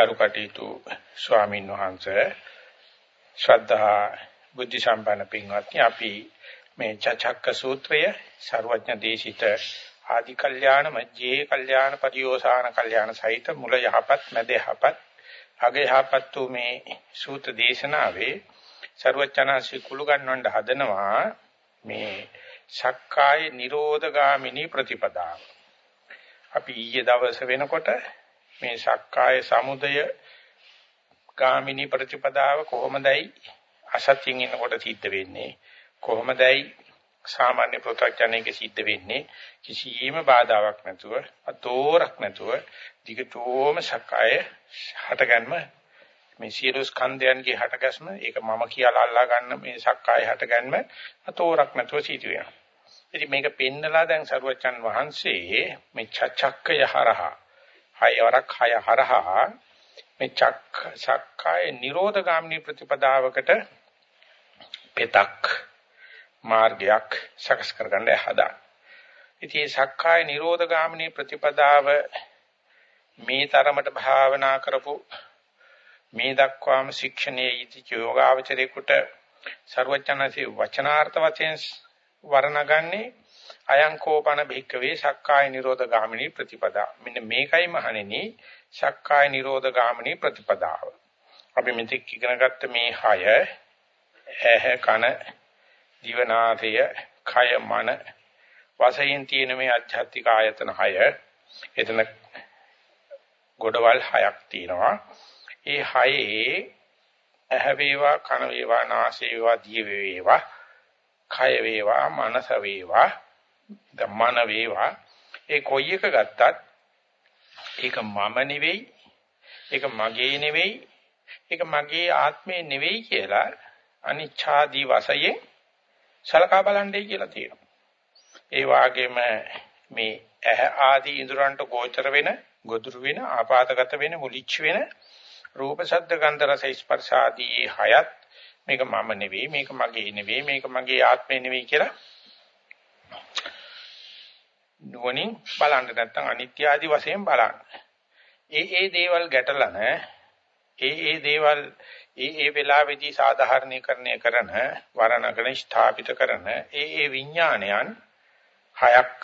කරුකටීතු ස්වාමීන් වහන්සේ ශ්‍රද්ධා බුද්ධ සම්පන්න පින්වත්නි අපි මේ චක්ක සූත්‍රය ਸਰවඥ දේශිත ආදි කල්යාණ මජ්ජේ කල්යාණ පරියෝසాన කල්යාණ සහිත මුල යහපත් මැද යහපත් අග යහපත් වූ මේ සූත්‍ර දේශනාවේ ਸਰවඥාන්සේ කුළු ගන්නවඬ හදනවා මේ සක්කාය නිරෝධගාමිනී ප්‍රතිපදාව. අපි ඊයේ දවසේ වෙනකොට මේ සක්කාය සමුදය ගාමිනී ප්‍රතිපදාව කොහොමදයි අසත්‍යයෙන් ඉන්නකොට සිද්ධ වෙන්නේ? කොහොමදයි සාමාන්‍ය ප්‍රත්‍යඥයෙක් සිද්ධ වෙන්නේ? කිසියම් බාධාවක් නැතුව අතෝරක් නැතුව දිගටම සක්කාය හටගන්ම මේ සියලු ස්කන්ධයන්ගේ හටගස්ම ඒක මම කියලා අල්ලා ගන්න මේ සක්කාය හටගන්ම අතෝරක් නැතුව සිදු වෙනවා. ඉතින් මේක පෙන්නලා දැන් සරුවච්චන් වහන්සේ මේ චක්කය හරහා හයවරක් හය හරහා මේ චක්ක සක්කාය නිරෝධ ගාමිනී ප්‍රතිපදාවකට පෙතක් මාර්ගයක් සකස් කරගන්න හදා. ඉතින් සක්කාය නිරෝධ ගාමිනී ප්‍රතිපදාව මේ තරමට භාවනා කරපු මේ දක්වාම ශික්ෂණයේ ඉති යෝගාවචරේකට ਸਰවඥාන්සේ වචනාර්ථ වශයෙන් වර්ණගන්නේ අයං කෝපන භික්කවේ සක්කාය නිරෝධ ගාමිනී ප්‍රතිපදා. මෙන්න මේකයි මහණෙනි සක්කාය නිරෝධ ගාමිනී ප්‍රතිපදාව. අපි මෙතෙක් ඉගෙන ගත්ත මේ හය ඇහ කන දිවනාසය කය මන වශයෙන් තියෙන මේ අධ්‍යාත්මික ආයතන හය එතන ගොඩවල් හයක් තියෙනවා. ඒ හයේ ඇහ වේවා කන වේවා නාසය වේවා දිය වේවා කය වේවා මනස වේවා ධම්මන වේවා ඒ කොයි එක ගත්තත් ඒක මම නෙවෙයි ඒක මගේ නෙවෙයි ඒක මගේ ආත්මේ නෙවෙයි කියලා අනිච්ඡාදී වශයෙන් සලකා බලන්නයි කියලා තියෙනවා. ඒ වගේම මේ ඇහ ආදී ඉඳුරන්ට ගෝචර වෙන, ගොදුරු වෙන, ආපාතගත වෙන, මුලිච්ච වෙන රූප, ශබ්ද, ගන්ධ, රස, ස්පර්ශ ආදී හයත් මේක මම නෙවෙයි මේක මගේ නෙවෙයි මේක මගේ ආත්මය නෙවෙයි කියලා නුවණින් බලන්න නැත්නම් අනිත්‍ය ආදි වශයෙන් බලන්න. ඒ ඒ දේවල් ගැටලන ඒ ඒ දේවල් ඒ ඒ වෙලාවේදී සාධාරණීකරණය කරන වරණකන ස්ථාපිත කරන ඒ ඒ විඥානයන් හයක්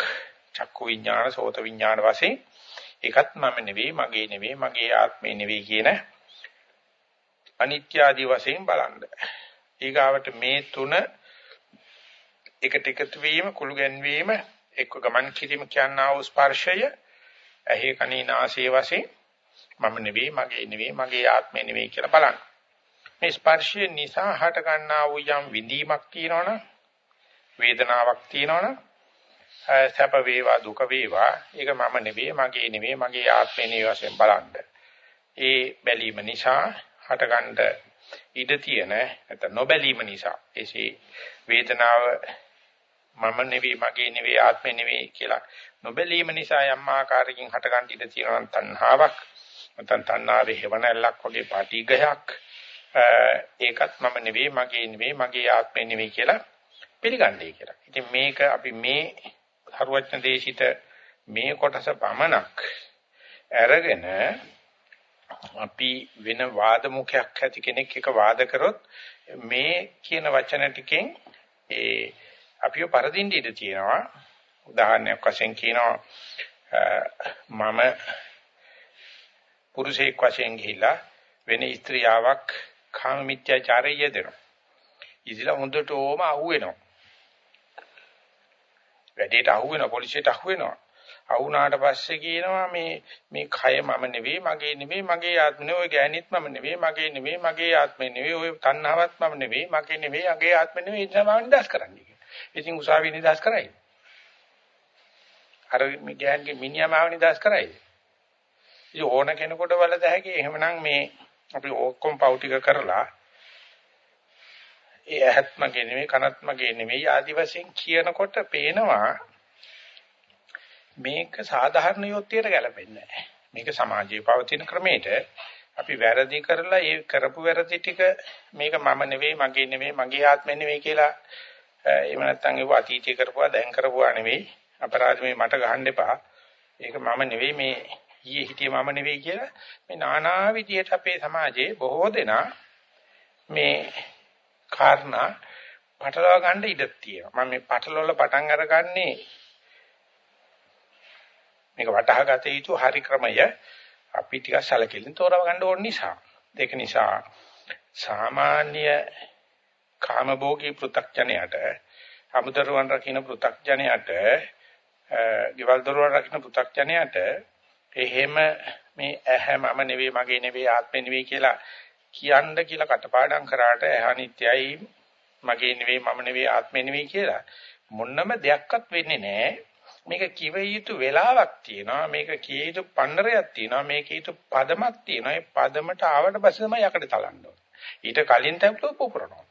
චක්කු විඥාන සෝත විඥාන වශයෙන් ඒකත් මම නෙවෙයි මගේ නෙවෙයි මගේ ආත්මේ නෙවෙයි කියන අනිත්‍ය ආදී වශයෙන් බලන්න. ඊගාවට මේ තුන එකට එකතු වීම කුළු ගැන්වීම එක්ක ගමන් කිරීම කියනා වූ ස්පර්ශය ඇහි කනේ නාසයේ වශයෙන් මම නෙවෙයි මගේ නෙවෙයි මගේ ආත්මය නෙවෙයි කියලා බලන්න. මේ ස්පර්ශය නිසා හට ගන්නා වූ යම් විඳීමක් තියෙනවනම් වේදනාවක් තියෙනවනම් සැප වේවා දුක වේවා ඒක මම නෙවෙයි මගේ නෙවෙයි මගේ ආත්මය නෙවෙයි වශයෙන් බලන්න. ඒ බැලීම නිසා හටගන්න ඉඩ තියෙන නැත්නම් නොබැලීම නිසා එසේ වේදනාව මම නෙවෙයි මගේ නෙවෙයි ආත්මෙ නෙවෙයි කියලා නොබැලීම නිසා යම් ආකාරයකින් හටගන්න ඉඩ තියෙනවා තණ්හාවක් නැත්නම් තණ්හාවේ හේවණල්ලක් වගේ පාටිගයක් ඒකත් මම නෙවෙයි මගේ නෙවෙයි මගේ ආත්මෙ නෙවෙයි කියලා පිළිගන්නේ කියලා. ඉතින් මේක අපි මේ හරුවචන දේශිත මේ කොටස පමණක් අරගෙන අපි වෙන වාද මුඛයක් ඇති කෙනෙක් එක වාද කරොත් මේ කියන වචන ටිකෙන් ඒ අපිව පරදින්න ඉඩ තියෙනවා. උදාහරණයක් වශයෙන් කියනවා මම පුරුෂයෙක් වශයෙන් ගිහිලා වෙන ස්ත්‍රියාවක් කාම මිත්‍යාචාරය යෙදෙනවා. ඉතිලා හොඳට ඕම අහුවෙනවා. වැඩේට අහුවෙනවා පොලිසියට අහුවෙනවා. අවුනාට පස්සේ කියනවා මේ මේ කය මම නෙවෙයි මගේ නෙවෙයි මගේ ආත්ම නෙවෙයි ඔය ගෑණිත් මම නෙවෙයි මගේ නෙවෙයි මගේ ආත්මෙ නෙවෙයි. ඔය තණ්හාවත් මම නෙවෙයි මගේ නෙවෙයි අගේ ආත්මෙ නෙවෙයි. ඒ නිසා මම නිදාස් කරන්නේ. කියලා. ඉතින් උසාවිය නිදාස් කරයි. අර මේ ගෑණිගේ මිනිහා මාව නිදාස් කරයි. ඉතින් ඕන කෙනෙකුට වලද හැකි එහෙමනම් මේ අපි ඔක්කොම පව් ටික කරලා ඒ ඇහත් මගේ නෙවෙයි කනත් මගේ නෙවෙයි ආදි වශයෙන් කියනකොට පේනවා මේක සාධාරණ යොත්තියට ගැලපෙන්නේ නැහැ. මේක සමාජයේ පවතින ක්‍රමයට අපි වැරදි කරලා ඒ කරපු වැරදි ටික මේක මම නෙවෙයි මගේ නෙවෙයි මගේ ආත්මෙ නෙවෙයි කියලා එහෙම නැත්නම් ඒව අතීතයේ කරපුවා දැන් කරපුවා නෙවෙයි අපරාධ මේ මට ගහන්න එපා. ඒක මම නෙවෙයි මේ ඊයේ හිටියේ මම නෙවෙයි කියලා මේ নানা විදියට අපේ සමාජයේ බොහෝ දෙනා මේ කාරණා පටලවා ගන්න ඉඩ තියෙනවා. මම මේ පටලවල පටන් අරගන්නේ මේක වටහා ගත යුතු හරි ක්‍රමය අපි ටිකක් සැලකිලින් තෝරව ගන්න ඕන නිසා. ඒක නිසා සාමාන්‍ය කාමභෝගී පෘ탁ජනයට අමුදරුවන් රකින්න පෘ탁ජනයට ගෙවල් දරුවන් රකින්න පෘ탁ජනයට එහෙම මේ ඇහැ මම නෙවෙයි මගේ නෙවෙයි ආත්මෙ නෙවෙයි කියලා කියන්න කියලා කටපාඩම් කරාට ඇහැ නිට්ටයයි මගේ නෙවෙයි මම නෙවෙයි ආත්මෙ නෙවෙයි කියලා මොන්නම දෙයක්වත් වෙන්නේ නැහැ. මේක කිව යුතු වෙලාවක් තියෙනවා. මේක කිය යුතු පණ්ඩරයක් තියෙනවා. මේක යුතු පදමක් තියෙනවා. ඒ පදමට ආවට පස්සේ තමයි යකඩ තලන්න ඕනේ. ඊට කලින් තැම්පලෝ පුපුරනවා.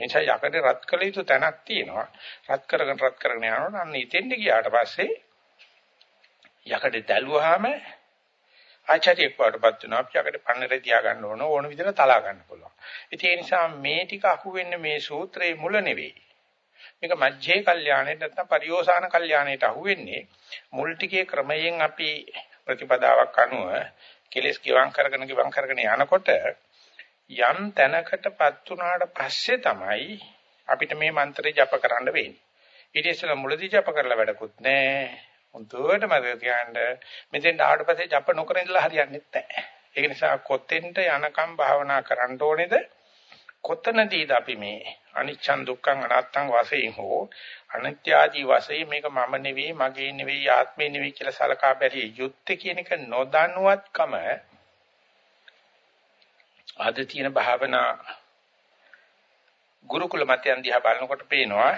එනිසා යකඩ රත් කළ යුතු තැනක් තියෙනවා. රත් කරගෙන රත් කරගෙන යනකොට අන්න ඉතින්ද ගියාට පස්සේ යකඩ දැල්ුවාම ආචාර්යෙක් වඩපත් වෙනවා. අපි යකඩ පන්නරේ තියා ගන්න ඕන ඕන විදිහට තලා ගන්න පුළුවන්. ඉතින් ඒ නිසා මේ ටික අහුවෙන්නේ මේ සූත්‍රයේ මුල නෙවෙයි. මේක මජ්ජේ කල්යාණයට නැත්නම් පරිෝසాన කල්යාණයට අහුවෙන්නේ මුල් ටිකේ ක්‍රමයෙන් අපි ප්‍රතිපදාවක් අනුව කෙලස් ගිවං කරගෙන ගිවං කරගෙන යනකොට යම් තැනකටපත් උනාට පස්සේ තමයි අපිට මේ මන්ත්‍රය ජප කරන්න වෙන්නේ. ඊට ඉස්සෙල්ලා මුලදී ජප කරලා වැඩකුත් නැහැ. හොඳට මතක තියාගන්න මෙතෙන් ආවට පස්සේ ජප නොකර ඉඳලා හරියන්නේ නැහැ. ඒක නිසා කොතෙන්ට යනකම් භාවනා කරන්න ඕනේද? කොතනදීද අපි මේ අනිච්චන් දුක්ඛං අනාත්තං වශයෙන් හෝ අනිත්‍ය ආදී වශයෙන් මේක මම නෙවෙයි මගේ නෙවෙයි ආත්මේ නෙවෙයි කියලා සලකා බැලිය යුත්තේ කියන එක නොදනුවත්කම අද තියෙන භාවනා ගුරුකුල මතයන් දිහා බලනකොට පේනවා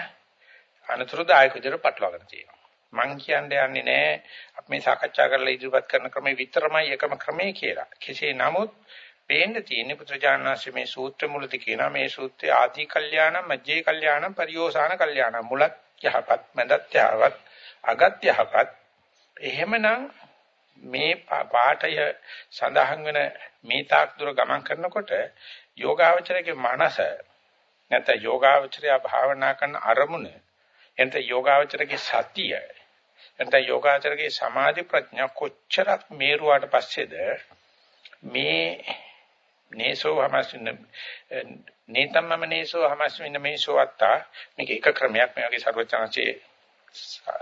අනතුරුදායක විදිහට පටලවාගෙන තියෙනවා. මං කියන්නේ යන්නේ නැහැ අපි මේ සාකච්ඡා කරලා ඉදිරිපත් කරන ක්‍රමේ විතරමයි එකම ක්‍රමේ කියලා. කෙසේ නමුත් පේන්න තියෙන්නේ පුත්‍රජානනාංශ මේ සූත්‍ර මුලදී කියනවා මේ සූත්‍රය ආදී කල්යාණ මජ්ජේ කල්යාණ පරියෝසాన කල්යාණ මුලක් යහපත් මැදත් යහපත් අගත් යහපත් එහෙමනම් මේ පාඨය සඳහන් වෙන මේ තාක් දුර ගමන් කරනකොට යෝගාවචරයේ මනස නැත්නම් යෝගාවචරය භාවනා කරන අරමුණ එතන යෝගාවචරයේ සතිය එතන යෝගාවචරයේ සමාධි ප්‍රඥා කොච්චරක් මේරුවාට පස්සේද මේ නේසෝ හමස්මින නේතම්මම නේසෝ හමස්මින මේසෝ අත්තා මේක එක ක්‍රමයක් මේ වගේ ਸਰවචනසේ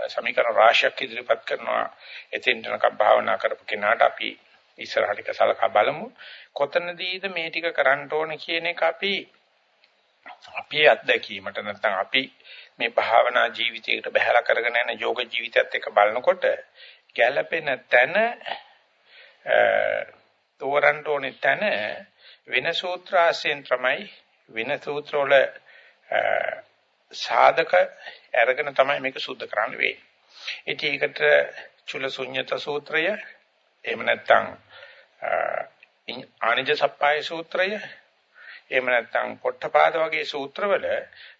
සමීකරණ රාශියක් ඉදිරිපත් කරනවා. එතෙන්ටනක භාවනා කරපු කෙනාට අපි ඉස්සරහට සලකා බලමු. කොතනදීද මේ ටික කරන්න ඕන කියන එක අපි අපේ අත්දැකීමට නැත්නම් අපි මේ භාවනා ජීවිතයකට බහැලා කරගෙන යන යෝග ජීවිතයත් එක්ක බලනකොට ගැළපෙන තැන තෝරන්න ඕනේ තැන වෙන සූත්‍ර ආශ්‍රයෙන් තමයි වෙන සූත්‍ර වල සාධක අරගෙන තමයි මේක සුද්ධ කරන්න වෙන්නේ. ඉතින් ඒකට චුලසුඤ්ඤත සූත්‍රය එහෙම නැත්නම් ආනිජ සප්පාය සූත්‍රය එහෙම නැත්නම් පොට්ටපාද වගේ සූත්‍රවල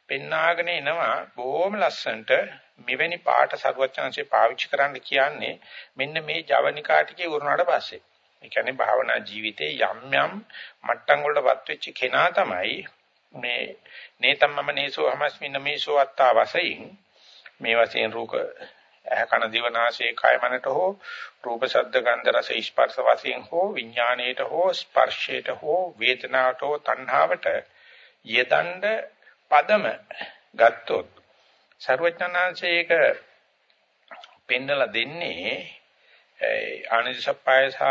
පෙන්නාගෙන එනවා බොහොම ලස්සනට මෙවැනි පාට සරුවචනanse පාවිච්චි කරන්න කියන්නේ මෙන්න මේ ජවනිකා ටිකේ උරුණාට පස්සේ ඒ කියන්නේ භාවනා ජීවිතේ යම් යම් මට්ටම් වලටපත් වෙච්ච කෙනා තමයි මේ නේතම්මම නේසෝ හමස්මින්න මේසෝ අත්තා වශයෙන් මේ වශයෙන් රූප ඇහ කන දිව නාසය කය මනට හෝ රූප ශබ්ද ගන්ධ රස ස්පර්ශ වශයෙන් හෝ විඥාණයට හෝ ස්පර්ශයට හෝ වේදනාවට හෝ තණ්හාවට යෙදඬ පදම ගත්තොත් ਸਰවඥාන්සේක පෙන්නලා දෙන්නේ ආනන්දසප්පය සහ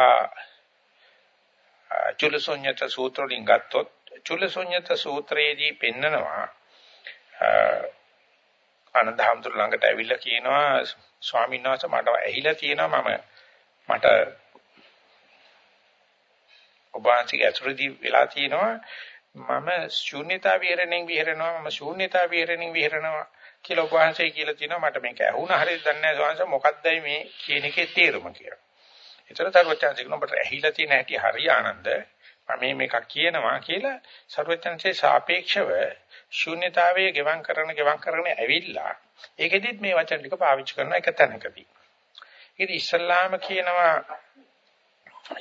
චුලසොඤ්ඤත සූත්‍ර වලින් ගත්තොත් චුලසොඤ්ඤත සූත්‍රයේදී පෙන්නනවා ආනන්ද හැමතුරු ළඟට ඇවිල්ලා කියනවා ස්වාමීන් වහන්සේ මට ඇහිලා තියෙනවා මම මට ඔබ වහන්සේගේ අසුරදී වෙලා තියෙනවා මම ශූන්‍යතා විහරණයෙන් විහරනවා මම ශූන්‍යතා විහරණයෙන් විහරනවා කියලා ඔබ වහන්සේ කියලා තිනවා මට මේක ඇහුණා හරියද දන්නේ නැහැ ස්වාමීන් මොකක්දයි මේ කියන එකේ තේරුම කියලා. ඒතර තරුවචාන්සේ කියන ඔබට ඇහිලා තියෙන හැටි හරිය ආනන්ද මම මේක කියනවා කියලා සරුවචාන්සේ සාපේක්ෂව ශූන්‍යතාවයේ ගෙවම් කරන ගෙවම් කරන ඇවිල්ලා ඒකෙදිත් මේ වචන ටික පාවිච්චි කරන එක තැනකදී. ඉතින් ඉස්සල්ලාම කියනවා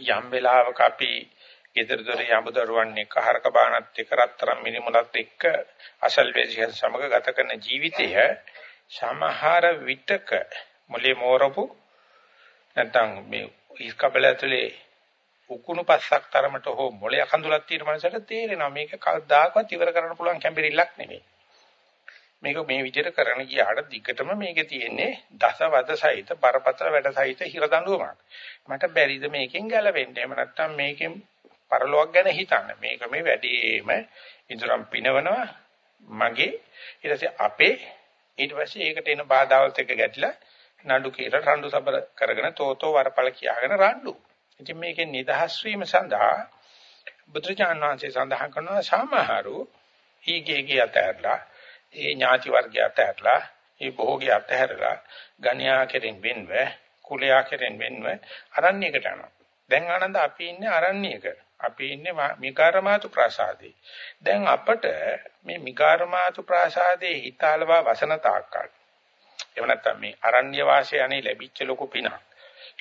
යම් වෙලාවක අපි ගෙදර දොරේ යඹදරුවන් එක්ක හරක බානත් එක්ක රත්තරන් මිනිමුලත් එක්ක අසල්වැසියන් සමග ගත කරන ජීවිතය සමහර විටක මොලේ මෝරපු නැත්නම් මේ ඉස්කබල ඇතුලේ උකුණු පස්සක් තරමට හෝ මොලේ කඳුලක් තියෙන මනසට තේරෙනවා මේක කවදාකවත් ඉවර කරන්න පුළුවන් කැම්බිරිල්ලක් නෙමෙයි. මේක මේ විදිහට කරන ගියාට දිගටම මේකේ තියෙන්නේ දසවද සහිත බරපතල වැඩ සහිත හිර දඬුවමක්. මට බැරිද මේකෙන් ගැලවෙන්න? එහෙම නැත්නම් මේකෙන් පරලොවක් ගැන හිතන්න. මේක මේ වැඩිම ඉදරම් පිනවනවා මගේ ඊට පස්සේ අපේ ඊට පස්සේ ඒකට එන බාධාවල් එක්ක ගැටිලා නඩු කියලා රණ්ඩු සබර කරගෙන තෝතෝ වරපල කියාගෙන රණ්ඩු. ඉතින් මේකෙන් නිදහස් වීම සඳහා බුදුචාන් වහන්සේ සඳහන් කරනවා සමහරු ඊගේගේ අතහැරලා ඒ ඥාති වර්ගය අතහැරලා ඒ භෝගය අතහැරලා ගණ්‍යා කෙරෙන් වෙන්ව කුලයා කෙරෙන් වෙන්ව අරණ්‍යයකට යනවා. දැන් ආනන්ද අපි ඉන්නේ අරණ්‍යයක. අපි ඉන්නේ මිකාරමාතු ප්‍රාසාදේ. දැන් අපට මේ මිකාරමාතු ප්‍රාසාදේ හිතාලවා වසන තාක්කල්. එහෙම නැත්නම් මේ අරණ්‍ය වාසය අනේ ලැබිච්ච ලොකු පිනක්.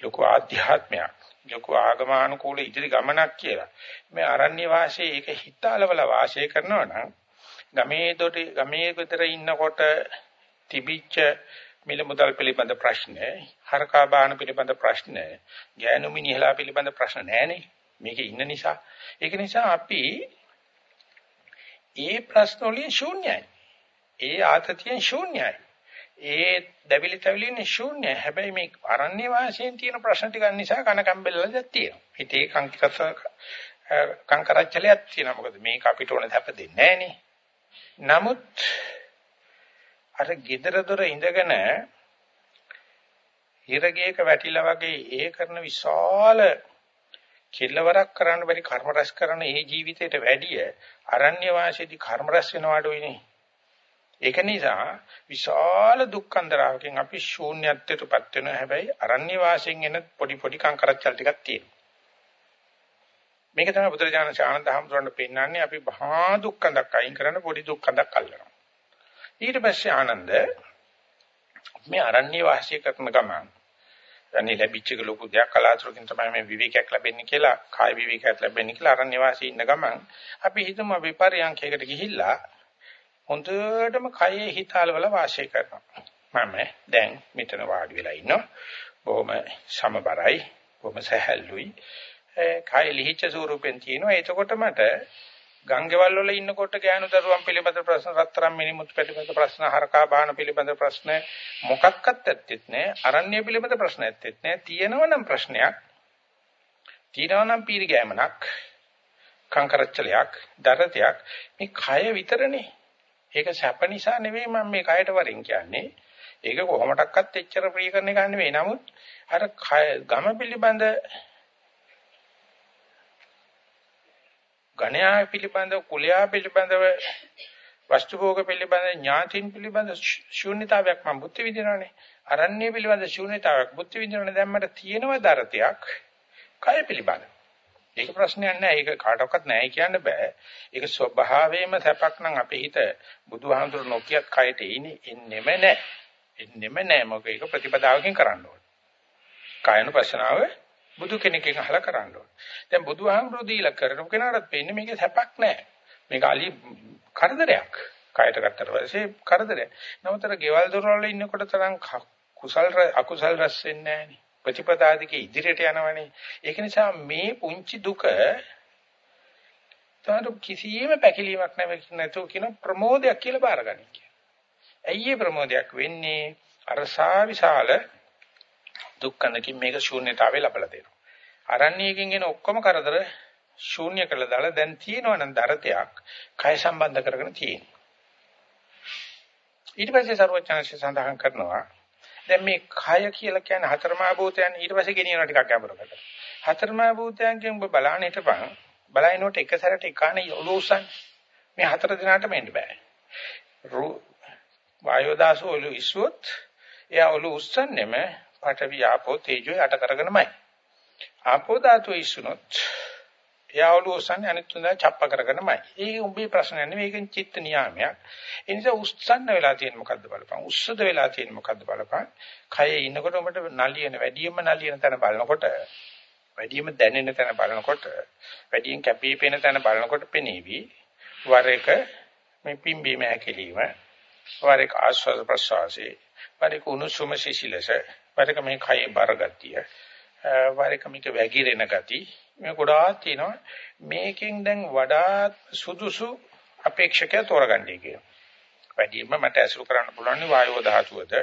ලොකු ආධ්‍යාත්මයක්. ලොකු ආගමානුකූල ඉදිරි ගමනක් කියලා. මේ අරණ්‍ය වාසයේ ඒක හිතාලවල වාසය කරනවා නම් ගමේ දොට ගමේ විතර ඉන්නකොට තිබිච්ච මිල මුදල් පිළිබඳ ප්‍රශ්න, හරකා බාන පිළිබඳ ප්‍රශ්න, ගෑනු මිනිහලා පිළිබඳ ප්‍රශ්න නැහැනේ. මේකේ ඉන්න නිසා. ඒක නිසා අපි ඒ ප්‍රශ්න වලින් ශූන්‍යයි. ඒ ආතතියෙන් ශූන්‍යයි. ඒ දැවිලි තැවිලි ශූන්‍යයි. හැබැයි මේ අරණ්‍ය වාසයෙන් තියෙන ප්‍රශ්න ටික නිසා කන කම්බෙල්ලක් තියෙනවා. හිතේ කංකිකත කංකරච්චලයක් තියෙනවා. මොකද මේක අපිට ඕන දැප දෙන්නේ නැහනේ. නමුත් අර gedara dora ඉඳගෙන හිරගේක වැටිලා වගේ ඒ කරන විශාල කෙල්ලවරක් කරන්න බැරි කර්ම රැස් කරන ඒ ජීවිතයට වැඩිය අරණ්‍ය වාසයේදී කර්ම රැස් වෙනවාට වෙන්නේ. ඒක නිසා විශාල දුක්ඛන්දරාවකින් අපි ශූන්‍යත්වයටපත් වෙනවා. හැබැයි අරණ්‍ය වාසයෙන් එන පොඩි පොඩි කංකරච්චල් ටිකක් තියෙනවා. මේක තමයි බුදුරජාණන් ආනන්ද හැමතුරන්න පෙන්නන්නේ අපි මහා දුක්ඛඳක් අයින් කරන පොඩි දුක්ඛඳක් අල්ලනවා. ඊට පස්සේ ආනන්ද මේ අරණ්‍ය වාසය කරන ගමන් අනේ ලැබිච්ච ලොකු දෙයක් කලාතුරකින් තමයි මේ විවේකයක් ලැබෙන්නේ කියලා කාය විවේකයක් ලැබෙන්නේ කියලා අරණ්‍ය වාසී ඉන්න ගමන් අපි හිතමු අපි පරියන්ඛයකට ගිහිල්ලා හොඳටම කයේ හිතාලවල වාසය කරනවා. මම දැන් මෙතන වාඩි වෙලා ඉන්නවා. බොහොම සමබරයි, බොහොම සහැල්ලුයි. කය ලිහිච්ඡ ස්වරූපෙන් තියෙනවා. එතකොට මට ගංගේවල් වල ඉන්නකොට ගෑනු දරුවන් පිළිබඳ ප්‍රශ්න, රත්තරන් මිනිමුත් පිළිබඳ ප්‍රශ්න, හරකා බාහන පිළිබඳ ප්‍රශ්න මොකක්වත් ඇත්තෙත් නෑ. අරණ්‍ය පිළිබඳ ප්‍රශ්න ඇත්තෙත් නෑ. තියෙනවනම් ප්‍රශ්නයක්. තියෙනවනම් පීරිගෑමනක්, කංකරච්චලයක්, දරතයක් මේ කය විතරනේ. ඒක සැප නිසා නෙවෙයි මම මේ කයට වරින් කියන්නේ. ඒක කොහොමඩක්වත් එච්චර ප්‍රිය කරන එක නෙවෙයි. නමුත් අර ගම පිළිබඳ ගණයා පිළිබඳව කුලයා පිළිබඳව වස්තු භෝග පිළිබඳව ඥාතින් පිළිබඳ ශූන්‍යතාවයක් මම බුද්ධ විදිනවනේ අරණ්‍ය පිළිබඳ ශූන්‍යතාවයක් බුද්ධ විදිනවනේ දැන් මට තියෙනව දරතයක් කය පිළිබඳ ඒක ප්‍රශ්නයක් නෑ ඒක කාටවත් නෑ කියන්න බෑ ඒක ස්වභාවයෙන්ම සැපක් නම් අපේ හිත බුදුහාමුදුර නොකියත් කයට එන්නේ එන්නෙම නෑ එන්නෙම නෑ මොකද ඒක ප්‍රතිපදාවකින් කරන්න ඕනේ කායන පස්සනාව බුදු කෙනෙක්ගෙන් අහලා කරන්න ඕනේ. දැන් බුදුහාමුදුරු දීලා කරන කෙනාට පෙන්නේ මේක සැපක් නෑ. මේක අලි කරදරයක්. කයට ගත්තට පස්සේ කරදරයක්. නමුතර ගෙවල් දොරවල් ඉන්නකොට තරම් කුසල් අකුසල් රැස් වෙන්නේ නෑනේ. ප්‍රතිපදාදිකේ ඉදිරියට යනවනේ. ඒක නිසා මේ පුංචි දුක තවද කිසියම් පැකිලීමක් නැතුව කියන ප්‍රමෝදයක් කියලා බාරගන්න කියන. ඇයි ඒ ප්‍රමෝදයක් වෙන්නේ? අරසා විශාල දුක්ඛනකින් මේක ශූන්‍යතාවය ලබලා දෙනවා. අරණ්‍යයෙන් එන ඔක්කොම කරදර ශූන්‍ය කළා දාලා දැන් තියෙනවා නම් දරතයක් කය සම්බන්ධ කරගෙන තියෙනවා. ඊට පස්සේ ਸਰවඥාන්සේ සඳහන් කරනවා දැන් මේ කය කියලා කියන්නේ හතරමා භූතයන් ඊට පස්සේ ගෙනියනවා ටිකක් ගැඹුරකට. හතරමා භූතයන්ගෙන් ඔබ බලන්න හිටපන් බලනකොට එක සැරට එකානේ ඔලුව උස්සන්නේ. මේ හතර දිනාටම එන්න බෑ. වායෝදාසෝ ඔලුව ඉස්සුවොත් එයා ඔලුව උස්සන්නේම පඨවි ආපෝ තේජෝ යට කරගෙනමයි. ආපෝ ධාතුව ඉස්සුනොත් එයාවලු ඔසන්නේ අනිත් තුනද ڇප්ප කරගෙනමයි. ඒක උඹේ ප්‍රශ්නයක් නෙවෙයි ඒකෙන් චිත්ත නියාමයක්. ඒ නිසා උස්සන්න වෙලා තියෙන මොකද්ද බලපන්. උස්සද වෙලා තියෙන මොකද්ද බලපන්. කයේ ඉන්නකොට උඹට නලියන වැඩියෙන්ම නලියන තැන බලනකොට වැඩියෙන්ම දැනෙන තැන බලනකොට වැඩියෙන් කැපී පෙනෙන තැන බලනකොට පෙනීවි. වර එක මේ පිම්බීම හැකිලිම වර එක ආස්වාද ප්‍රසවාසී වර එක උණුසුම සිසිලස වරක මේ කයේ බරගතිය වරිකමික වැగిරෙන ගති මේ ගොඩාක් තියෙනවා මේකෙන් දැන් වඩා සුදුසු අපේක්ෂකයා තෝරගන්නයි කියනවා. වැඩිම මට ඇසුරු කරන්න පුළුවන් වායෝ ධාතුවද,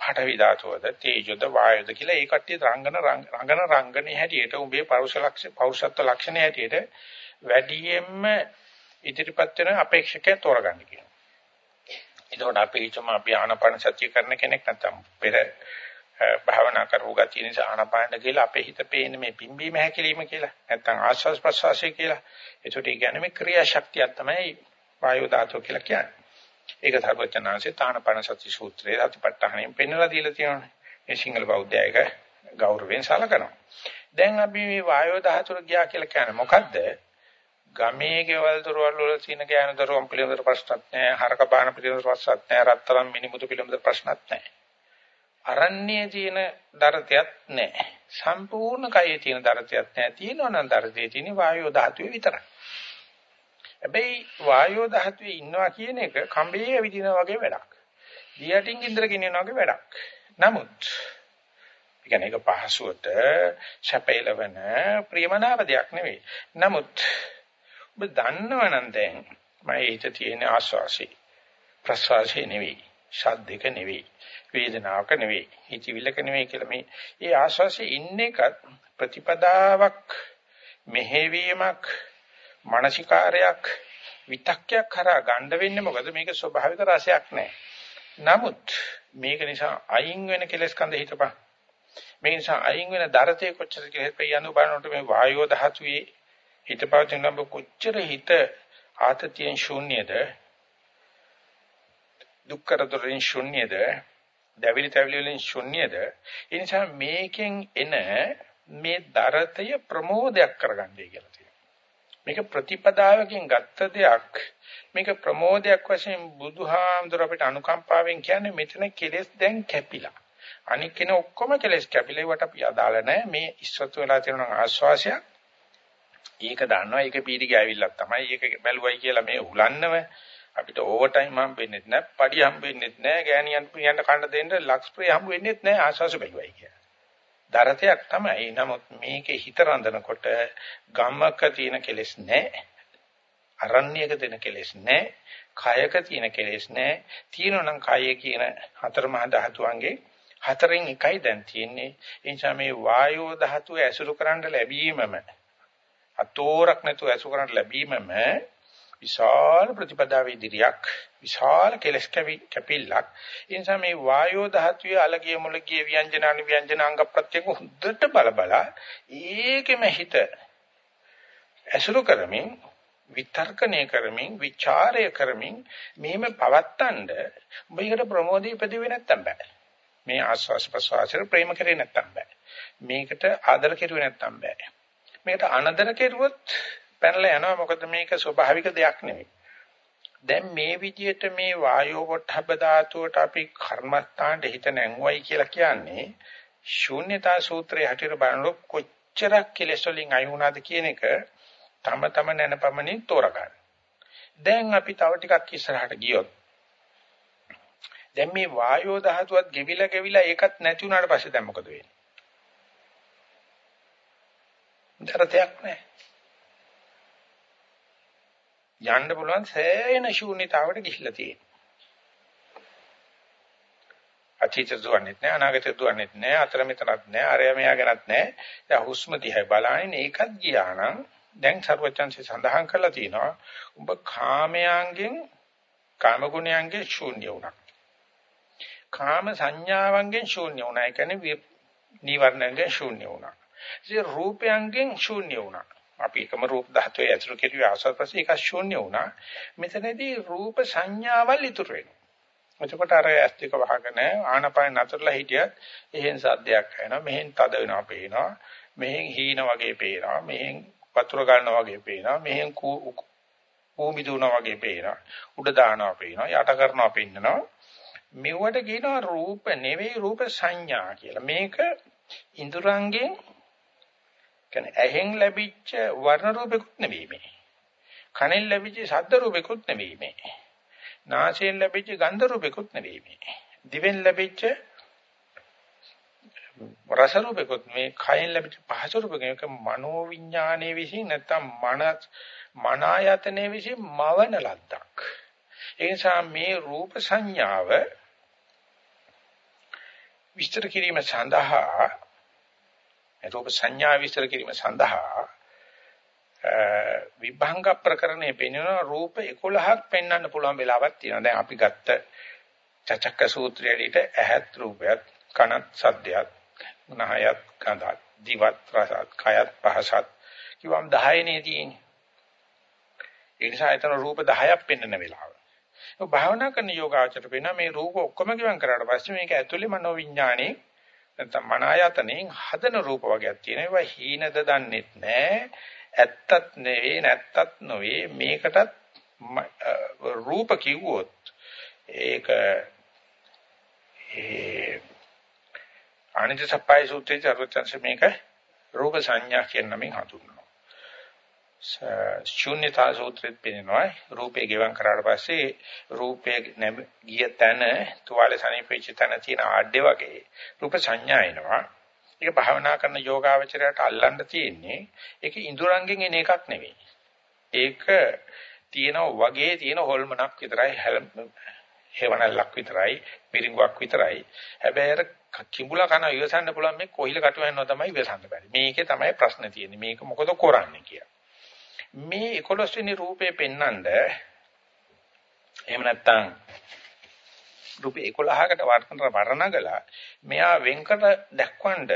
පඨවි ධාතුවද, තේජොද, වායොද කියලා ඒ කට්ටිය රංගන රංගන රංගනේ හැටියට උඹේ පෞරුෂ ලක්ෂණ පෞරුෂත්ව ලක්ෂණ හැටියට වැඩියෙන්ම ඉදිරිපත් වෙන අපේක්ෂකයා තෝරගන්න කියනවා. එතකොට අපි හිතමු අපි ආනපන සත්‍ය කරන කෙනෙක් නැත්නම් පෙර භාවනා කරපු ගතිය නිසා ආනපාන කියලා අපේ හිත පේන්නේ මේ පිම්බීම හැකිලිම කියලා. නැත්නම් ආශ්වාස ප්‍රශ්වාසය කියලා. ඒකට ඒ කියන්නේ මේ ක්‍රියාශක්තියක් තමයි වායු ධාතුව කියලා කියන්නේ. ඒක සර්වඥාන්සේ තානපන සති සූත්‍රයේ අතිපට්ඨානෙන් පෙන්වලා දීලා තියෙනවානේ. මේ සිංහල බෞද්ධයක ගෞරවයෙන් සලකනවා. දැන් අපි මේ වායු ධාතුව ගියා කියලා කියන්නේ මොකද්ද? ගමේ ගෙවල් දොරවල් වල තියෙන ගෑනු දරුවන් පිළිබඳ ප්‍රශ්නත් නැහැ. හරක බාන පිළිබඳ ප්‍රශ්නත් නැහැ. රත්තරන් මිනිමුතු පිළිබඳ ප්‍රශ්නත් නැහැ. අරණ්‍යයේ තියෙන දරතයක් නැහැ. සම්පූර්ණ කයේ තියෙන දරතයක් නැහැ. තියෙනවා නම් දරතේ තියෙන වායෝ ධාතුවේ විතරයි. හැබැයි වායෝ ධාතුවේ ඉන්නවා කියන එක කඹේ ඇවිදිනා වගේ වැඩක්. දියටින් ඉන්ද්‍ර කිනිනා වගේ වැඩක්. නමුත් ඒ කියන්නේ ඒක පහසුවට සැපයලවන ප්‍රියමනාප දෙයක් නෙවෙයි. නමුත් ඔබ දන්නවනම් දැන් මම හිත තියෙන ආස්වාසි ප්‍රසවාසී නෙවෙයි. ශබ්දක නෙවෙයි. වේදනාවක නෙවෙයි. හිතවිල්ලක නෙවෙයි කියලා මේ ඒ ආස්වාසියේ ඉන්න එකත් ප්‍රතිපදාවක් මෙහෙවීමක් මානසිකාරයක් විතක්කයක් කරා ගන්න වෙන්නේ මොකද මේක ස්වභාවික රසයක් නෑ. නමුත් මේක නිසා අයින් වෙන කෙලස් කඳ හිතපන්. මේ නිසා අයින් වෙන දරතේ කොච්චර කියලා පෙයන බලනකොට මේ වායෝ ධාතුවේ හිතපවතින ලම්බ කොච්චර හිත ආතතියෙන් ශූන්‍යද දුක්කර දොරින් ශූන්‍යද දැවිලි තැවිලි වලින් ශුන්‍යද? ඒ නිසා මේකෙන් එන මේ දරතය ප්‍රමෝදයක් කරගන්නයි කියලා තියෙනවා. මේක ප්‍රතිපදාවකින් ගත්ත දෙයක්. මේක ප්‍රමෝදයක් වශයෙන් බුදුහාමුදුර අපිට අනුකම්පාවෙන් කියන්නේ මෙතන කෙලෙස් දැන් කැපිලා. අනික් කෙන ඔක්කොම කෙලෙස් කැපිලා. ඒවට අපි අදාළ නැහැ. මේ ඉස්සතු වෙලා තියෙන ආස්වාසයක් ඒක දන්නවා ඒක පීඩි ගෑවිල්ලක් තමයි. ඒක බැලුවයි කියලා මේ උලන්නව. අපිට ඕවර් ටයිම් හම්බෙන්නේ නැහැ, පඩි හම්බෙන්නේ නැහැ, ගෑණියන් පියන්න කන්න දෙන්න ලක්ස් ප්‍රේ හම්බ වෙන්නේ නැහැ ආශාස බැලුවයි කියලා. දරතයක් තමයි. නමුත් මේකේ හිත රඳනකොට ගම්මක තියෙන කෙලෙස් නැහැ. අරණ්‍යයක තියෙන කෙලෙස් නැහැ. කයක තියෙන කෙලෙස් නැහැ. තියෙනනම් කයේ කියන හතර මහා ධාතුන්ගේ හතරෙන් එකයි දැන් තියෙන්නේ. ඒ නිසා මේ වායෝ ධාතුව ඇසුරු කරන්න ලැබීමම අතෝරක් නැතුව ඇසුරු කරන්න ලැබීමම විශාල ප්‍රතිපදාවේ ඉදිරියක් විශාල කෙලස් කැපිල්ලක්. ඒ නිසා මේ වායෝ ධාතුවේ අලගිය මුලගිය ව්‍යංජන අනුව්‍යංජන අංග ප්‍රත්‍යක හොඳට බල බල ඒකෙම හිත ඇසුරු කරමින් විතර්කණය කරමින් ਵਿਚාරය කරමින් මෙහෙම පවත්තන්න මේකට ප්‍රමෝදී ඉපදුවේ නැත්තම් බෑ. මේ ආස්වාස් ප්‍රසවාසර ප්‍රේම කරේ නැත්තම් බෑ. මේකට ආදර කෙරුවේ නැත්තම් බෑ. මේකට අනදර කෙරුවොත් පැනලා යනවා මොකද මේක ස්වභාවික දෙයක් නෙවෙයි. දැන් මේ විදිහට මේ වායෝ පොට්ටබ්බ ධාතුවට අපි කර්මස්ථානට හිත නැංවයි කියලා කියන්නේ ශූන්‍යතා සූත්‍රයේ හැටියට බලනකොට කොච්චරක් කෙලෙස් වලින් අයි වුණාද කියන එක තම තම නැනපමණින් තෝරගන්න. දැන් අපි තව ටිකක් ඉස්සරහට ගියොත් දැන් මේ වායෝ ධාතුවත් ගෙවිලා ගෙවිලා ඒකත් නැති වුණාට පස්සේ දැන් මොකද වෙන්නේ? දරතයක් නැහැ. යන්න පුළුවන් සෑහෙන ශූන්‍යතාවට ගිහිල්ලා තියෙනවා. අතීත දුවන්නේත් නැහැ අනාගත දුවන්නේත් නැහැ අතර මෙතනත් නැහැ අරය මෙයා ගැනත් නැහැ. දැන් හුස්ම දිහා බලන්නේ ඒකත් ගියා නම් දැන් ਸਰවචන්සේ සඳහන් කරලා තියෙනවා උඹ කාමයන්ගෙන් කාම ගුණයන්ගෙන් ශූන්‍ය වුණා. කාම සංඥාවන්ගෙන් ශූන්‍ය වුණා. ඒ කියන්නේ නීවරණයෙන් ශූන්‍ය වුණා. ඉතින් රූපයන්ගෙන් ශූන්‍ය වුණා. අපි එකම රූප ධාතුවේ ඇතුළු කෙරුවේ ආසල් පස්සේ ඒක ශූන්‍ය වුණා. මෙතනදී රූප සංඥාවල් ඉතුරු වෙනවා. එතකොට අර ඇස් දෙක වහගෙන ආනපාන නතරලා හිටියත් එහෙන් සද්දයක් ඇහෙනවා. මෙහෙන් තද වෙනවා පේනවා. මෙහෙන් හීන වගේ පේනවා. මෙහෙන් වතුර ගන්නවා වගේ පේනවා. මෙහෙන් කූමි දුවනවා වගේ පේනවා. උඩ දානවා පේනවා. යට කරනවා පෙන්නනවා. මෙවට කියනවා රූප නෙවෙයි රූප සංඥා කියලා. මේක ඉඳුරංගෙන් කියන්නේ ඇහෙන් ලැබිච්ච වර්ණ රූපෙකුත් නෙවෙයි මේ. කනෙන් ලැබිච්ච ශබ්ද රූපෙකුත් නෙවෙයි මේ. නාසයෙන් ලැබිච්ච ගන්ධ රූපෙකුත් නෙවෙයි මේ. දිවෙන් ලැබිච්ච රස රූපෙකුත් මේ කයෙන් ලැබිච්ච පහස රූපකයක මනෝ විඥානයේ විසින් නැත්තම් මන මන ආයතනයේ විසින් මවන ලද්දක්. ඒ නිසා මේ රූප සංඥාව විස්තර කිරීම සඳහා රූප සංඥා විස්තර කිරීම සඳහා විභංග ප්‍රකරණයේ පෙන්වන රූප 11ක් පෙන්වන්න පුළුවන් වෙලාවක් තියෙනවා. දැන් අපි ගත්ත චචක්ක සූත්‍රයේදී ඇහත් රූපයත් කනත් සද්දයක් නහයත් ගඳත් දිවත් රසත් කයත් පහසත් කිව්වම් 10 නේ තියෙන්නේ. ඒ නිසා එතන රූප 10ක් පෙන්වන වෙලාව. ඒ භාවනා කරන යෝගාචර වෙන මේ රූප ඔක්කොම ගිවන් කරාට පස්සේ මේක ඇතුලේ මනෝ විඥානේ නැත්නම් මන ආයතනෙන් හදන රූප වර්ගයක් තියෙනවා. ඒවා හීනද දන්නෙත් නෑ. ඇත්තත් නෙවෙයි නැත්තත් නොවේ. මේකටත් රූප කිව්වොත් ඒක ඒ ආනන්ද සප්පයි සූත්‍රයේ චරචංශ මේක රූප සංඥා කියන නමින් හඳුන්වනවා. ශූන්‍යතා සූත්‍රෙත් පෙන්නනවා රූපේ ගෙවම් කරාට පස්සේ රූපේ ගිය තැන තුවාලේ සනීපෙච්ච තැන තියෙන ආඩේ වගේ රූප සංඥා එනවා. ඒක භාවනා කරන යෝගාවචරයට අල්ලන්න තියෙන්නේ ඒක ඉඳුරංගෙන් එන එකක් නෙවෙයි. ඒක තියෙන වගේ තියෙන හොල්මනක් විතරයි හේවණල්ලක් විතරයි පිරිඟුවක් විතරයි. හැබැයි අර කිඹුලා කන ඉවසන්න පුළුවන් මේ කොහිල කටු වෙනවා තමයි ඉවසන්න බැරි. මේකේ තමයි ප්‍රශ්නේ තියෙන්නේ. මේක මොකද කරන්නේ කියලා. මේ 11 වෙනි රූපේ පෙන්නඳ එහෙම නැත්නම් රූපේ 11කට වර්ණන වර්ණගලා මෙයා වෙන්කට දක්වන්න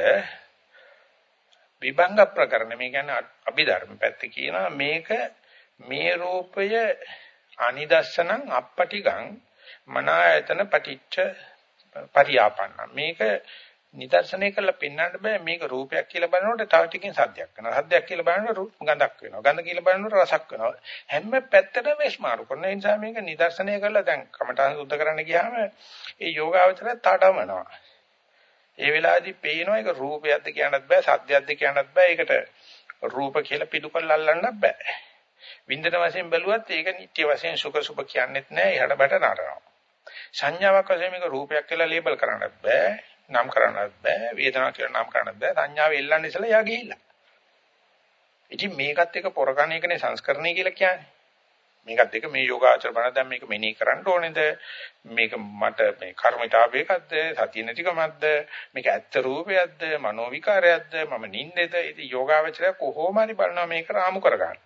විභංග ප්‍රකරණ මේ කියන්නේ අභිධර්ම පැත්ත කියනවා. මේක මේ රූපය අනිදස්සනං අපටිගං මනායතන පටිච්ච පරියාපන්න. මේක නිදර්ශනය කරලා පෙන්වන්න බෑ. මේක රූපයක් කියලා බලනකොට තව ටිකකින් සද්දයක් වෙනවා. සද්දයක් කියලා බලනකොට ගඳක් වෙනවා. ගඳ කියලා බලනකොට රසක් වෙනවා. හැම පැත්තටම වෙස්මාරු කරන නිසා මේක නිදර්ශනය කරලා දැන් කමඨාන් සුද්ධ කරන්න ගියාම ඒ යෝගාවචරය තඩමනවා. ඒ වෙලාවේදී පේනවා ඒක රූපයක්ද කියන්නත් බෑ සද්දයක්ද කියන්නත් බෑ. ඒකට රූප කියලා පිටු කරලා අල්ලන්නත් බෑ. වින්දන වශයෙන් බැලුවත් ඒක නිත්‍ය වශයෙන් සුඛ සුභ කියන්නෙත් නෑ. එහට බට නරනවා. සංඥාවක් වශයෙන් මේක රූපයක් කියලා ලේබල් කරන්නත් බෑ. නම් කරන්නත් බෑ වේදනාව කියලා නම් කරන්නත් බෑ. සංඥාව එල්ලන්න ඉස්සලා යා ගිහිල්ලා. ඉතින් මේකත් එක පොරකණ එකනේ සංස්කරණය කියලා කියන්නේ. මේකත් එක මේ යෝගාචර බණ දැන් මේක මෙනෙහි කරන්න ඕනේද? මේක මට මේ කර්මිතාවේකක්ද සතිය නැතිකමක්ද? මේක ඇත්ත රූපයක්ද? මනෝ විකාරයක්ද මම නින්දේද? ඉතින් යෝගාචරය කොහොම හරි බලනවා මේක රාමු කරගන්න.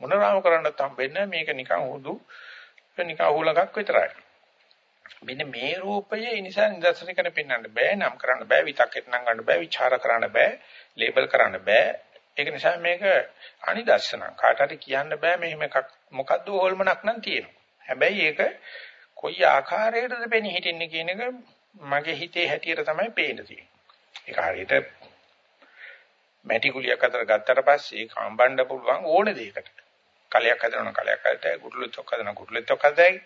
මොන රාමු කරන්නත් හම්බෙන්නේ මේක නිකන් හුදු නිකන් හුලඟක් විතරයි. මෙන්න මේ රූපය ඒ නිසා නිදර්ශන කරන්න පෙන්වන්න බෑ නම් කරන්න බෑ විතක්කෙත් නම් ගන්න බෑ ਵਿਚාර කරන්න බෑ ලේබල් කරන්න බෑ. ඒක නිසා මේක අනිදර්ශන. කාට හරි කියන්න බෑ මෙහෙම එකක්. මොකද්ද හොල්මනක් නම් තියෙනවා. හැබැයි ඒක කොයි ආකාරයකටද පෙනී හිටින්නේ කියන එක මගේ හිතේ හැටියට තමයි පේන්න තියෙන්නේ. ඒක හරියට මැටි කුලියක් අතර ගත්තට පස්සේ ඒක හම්බන්න පුළුවන් ඕන දෙයකට. කලයක් හදනවා කලයක් හදතයි ගුරුලෙත්වක් හදනවා ගුරුලෙත්වක් හදතයි